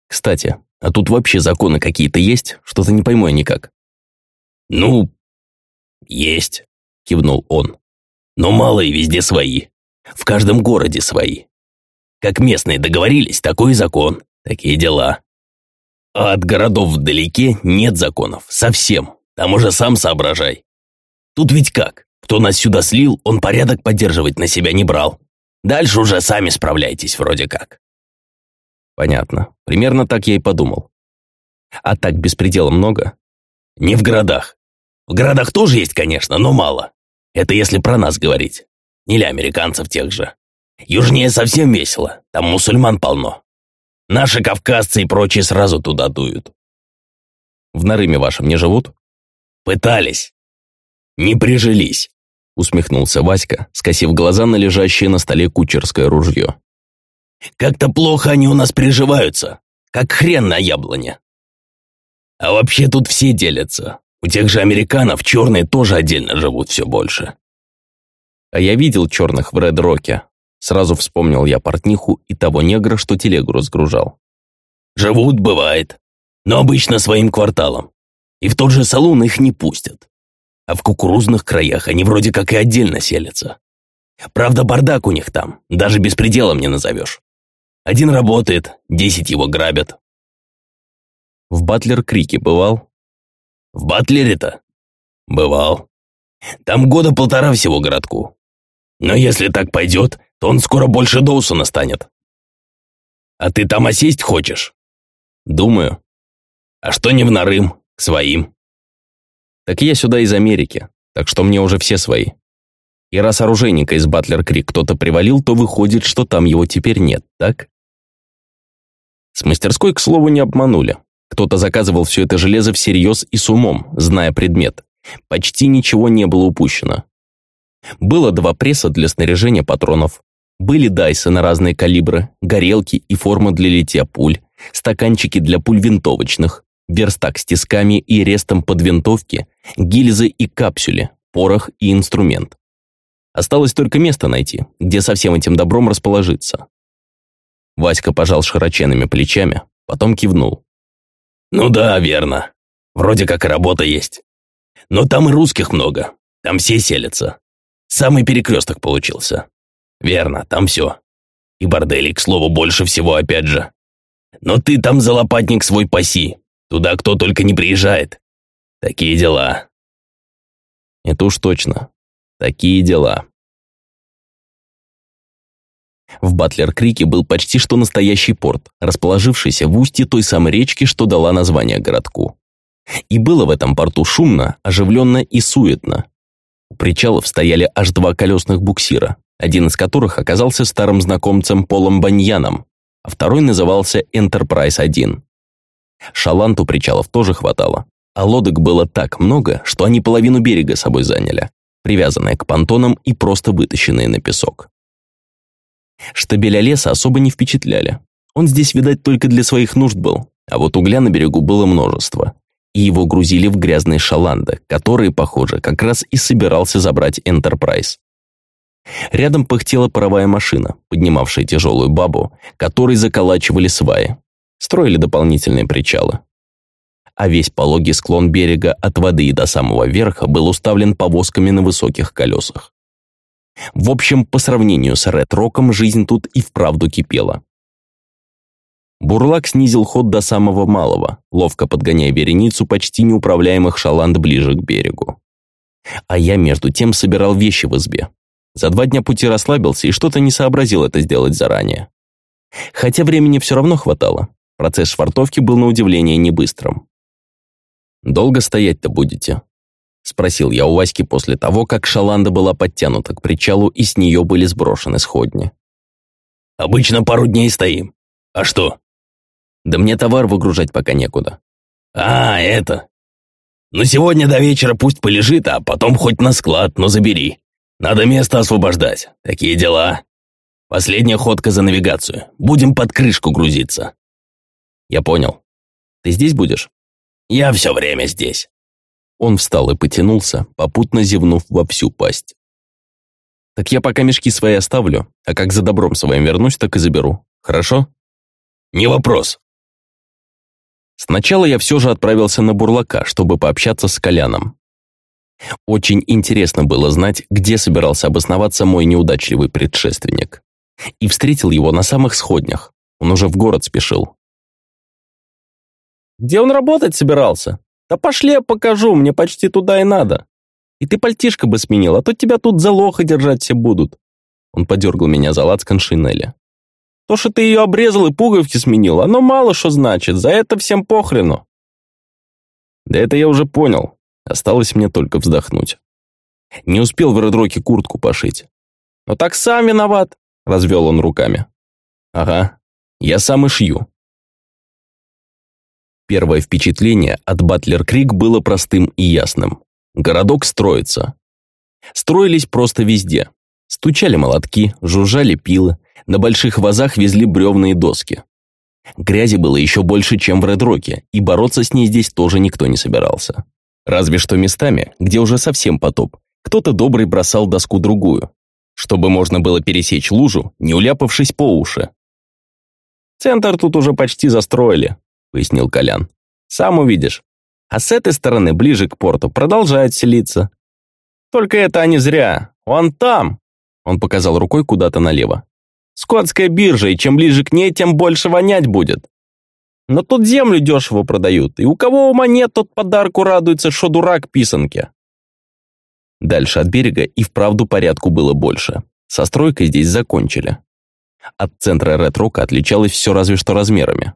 «Кстати, а тут вообще законы какие-то есть? Что-то не пойму я никак». «Ну, есть», — кивнул он. «Но мало и везде свои. В каждом городе свои. Как местные договорились, такой закон, такие дела. А от городов вдалеке нет законов, совсем. Там уже сам соображай. Тут ведь как? Кто нас сюда слил, он порядок поддерживать на себя не брал. Дальше уже сами справляйтесь вроде как». «Понятно. Примерно так я и подумал. А так беспредела много?» «Не в городах. В городах тоже есть, конечно, но мало. Это если про нас говорить. Или американцев тех же. Южнее совсем весело, там мусульман полно. Наши кавказцы и прочие сразу туда дуют». «В Нарыме вашем не живут?» «Пытались. Не прижились усмехнулся Васька, скосив глаза на лежащее на столе кучерское ружье. «Как-то плохо они у нас приживаются, как хрен на яблоне. А вообще тут все делятся. У тех же американцев черные тоже отдельно живут все больше». «А я видел черных в Ред-Роке», Сразу вспомнил я портниху и того негра, что телегу разгружал. «Живут, бывает, но обычно своим кварталом. И в тот же салон их не пустят а в кукурузных краях они вроде как и отдельно селятся. Правда, бардак у них там, даже беспределом не назовешь. Один работает, десять его грабят. В Батлер-Крике бывал? В Батлере-то? Бывал. Там года полтора всего городку. Но если так пойдет, то он скоро больше Доусона станет. А ты там осесть хочешь? Думаю. А что не в Нарым, своим? Так я сюда из Америки, так что мне уже все свои. И раз оружейника из Батлер-Крик кто-то привалил, то выходит, что там его теперь нет, так? С мастерской, к слову, не обманули. Кто-то заказывал все это железо всерьез и с умом, зная предмет. Почти ничего не было упущено. Было два пресса для снаряжения патронов. Были дайсы на разные калибры, горелки и формы для литья пуль, стаканчики для пуль винтовочных, верстак с тисками и рестом под винтовки, гильзы и капсюли, порох и инструмент. Осталось только место найти, где со всем этим добром расположиться. Васька пожал широченными плечами, потом кивнул. Ну да, верно. Вроде как и работа есть. Но там и русских много. Там все селятся. Самый перекресток получился. Верно, там все. И борделей, к слову, больше всего опять же. Но ты там за лопатник свой паси. Туда кто только не приезжает. Такие дела. Это уж точно. Такие дела. В Батлер-Крике был почти что настоящий порт, расположившийся в устье той самой речки, что дала название городку. И было в этом порту шумно, оживленно и суетно. У причалов стояли аж два колесных буксира, один из которых оказался старым знакомцем Полом Баньяном, а второй назывался Enterprise 1. Шаланту причалов тоже хватало. А лодок было так много, что они половину берега собой заняли, привязанные к понтонам и просто вытащенные на песок. Штабеля леса особо не впечатляли. Он здесь, видать, только для своих нужд был, а вот угля на берегу было множество. И его грузили в грязные шаланды, которые, похоже, как раз и собирался забрать Энтерпрайз. Рядом пыхтела паровая машина, поднимавшая тяжелую бабу, которой заколачивали сваи. Строили дополнительные причалы. А весь пологий склон берега от воды до самого верха был уставлен повозками на высоких колесах. В общем, по сравнению с Ред-Роком, жизнь тут и вправду кипела. Бурлак снизил ход до самого малого, ловко подгоняя вереницу почти неуправляемых шаланд ближе к берегу. А я между тем собирал вещи в избе. За два дня пути расслабился и что-то не сообразил это сделать заранее. Хотя времени все равно хватало. Процесс швартовки был на удивление не быстрым. «Долго стоять-то будете?» Спросил я у Васьки после того, как шаланда была подтянута к причалу и с нее были сброшены сходни. «Обычно пару дней стоим. А что?» «Да мне товар выгружать пока некуда». «А, это. Ну сегодня до вечера пусть полежит, а потом хоть на склад, но забери. Надо место освобождать. Такие дела. Последняя ходка за навигацию. Будем под крышку грузиться». «Я понял. Ты здесь будешь?» «Я все время здесь». Он встал и потянулся, попутно зевнув во всю пасть. «Так я пока мешки свои оставлю, а как за добром своим вернусь, так и заберу. Хорошо?» «Не вопрос». Сначала я все же отправился на Бурлака, чтобы пообщаться с Коляном. Очень интересно было знать, где собирался обосноваться мой неудачливый предшественник. И встретил его на самых сходнях. Он уже в город спешил. «Где он работать собирался?» Да пошли я покажу, мне почти туда и надо. И ты пальтишко бы сменил, а то тебя тут за лоха держать все будут. Он подергал меня за лацкан шинели. То, что ты ее обрезал и пуговки сменил, оно мало что значит, за это всем похрену. Да это я уже понял. Осталось мне только вздохнуть. Не успел в Редроке куртку пошить. Ну так сам виноват, развел он руками. Ага, я сам и шью. Первое впечатление от Батлер-Крик было простым и ясным. Городок строится. Строились просто везде. Стучали молотки, жужжали пилы, на больших вазах везли бревна и доски. Грязи было еще больше, чем в Редроке, и бороться с ней здесь тоже никто не собирался. Разве что местами, где уже совсем потоп, кто-то добрый бросал доску другую, чтобы можно было пересечь лужу, не уляпавшись по уши. «Центр тут уже почти застроили», пояснил Колян. «Сам увидишь. А с этой стороны, ближе к порту, продолжает селиться. Только это они зря. Вон там!» Он показал рукой куда-то налево. «Скотская биржа, и чем ближе к ней, тем больше вонять будет. Но тут землю дешево продают, и у кого ума нет, тот подарку радуется, что дурак писанки». Дальше от берега и вправду порядку было больше. Со стройкой здесь закончили. От центра Ред-Рока отличалось все разве что размерами.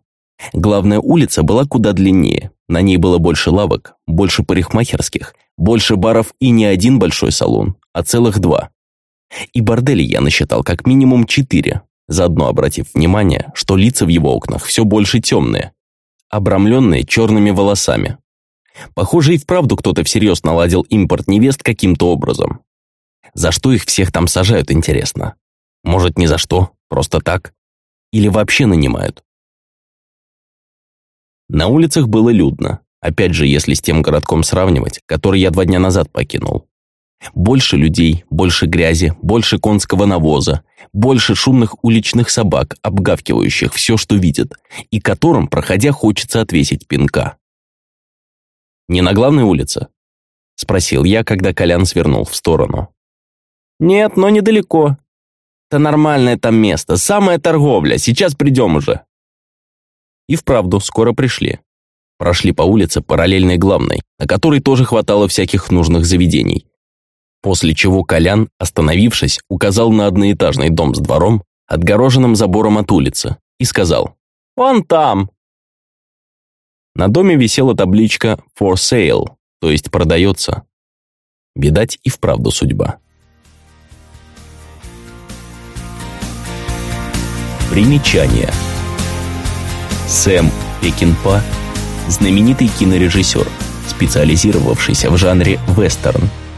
Главная улица была куда длиннее. На ней было больше лавок, больше парикмахерских, больше баров и не один большой салон, а целых два. И борделей я насчитал как минимум четыре, заодно обратив внимание, что лица в его окнах все больше темные, обрамленные черными волосами. Похоже, и вправду кто-то всерьез наладил импорт невест каким-то образом. За что их всех там сажают, интересно? Может, ни за что, просто так? Или вообще нанимают? На улицах было людно. Опять же, если с тем городком сравнивать, который я два дня назад покинул. Больше людей, больше грязи, больше конского навоза, больше шумных уличных собак, обгавкивающих все, что видят, и которым, проходя, хочется отвесить пинка. «Не на главной улице?» – спросил я, когда Колян свернул в сторону. «Нет, но недалеко. Это нормальное там место, самая торговля, сейчас придем уже». И вправду, скоро пришли. Прошли по улице параллельной главной, на которой тоже хватало всяких нужных заведений. После чего Колян, остановившись, указал на одноэтажный дом с двором, отгороженным забором от улицы, и сказал «Вон там». На доме висела табличка «For sale», то есть «продается». Видать, и вправду судьба. Примечание. Сэм Пекинпа – знаменитый кинорежиссер, специализировавшийся в жанре вестерн –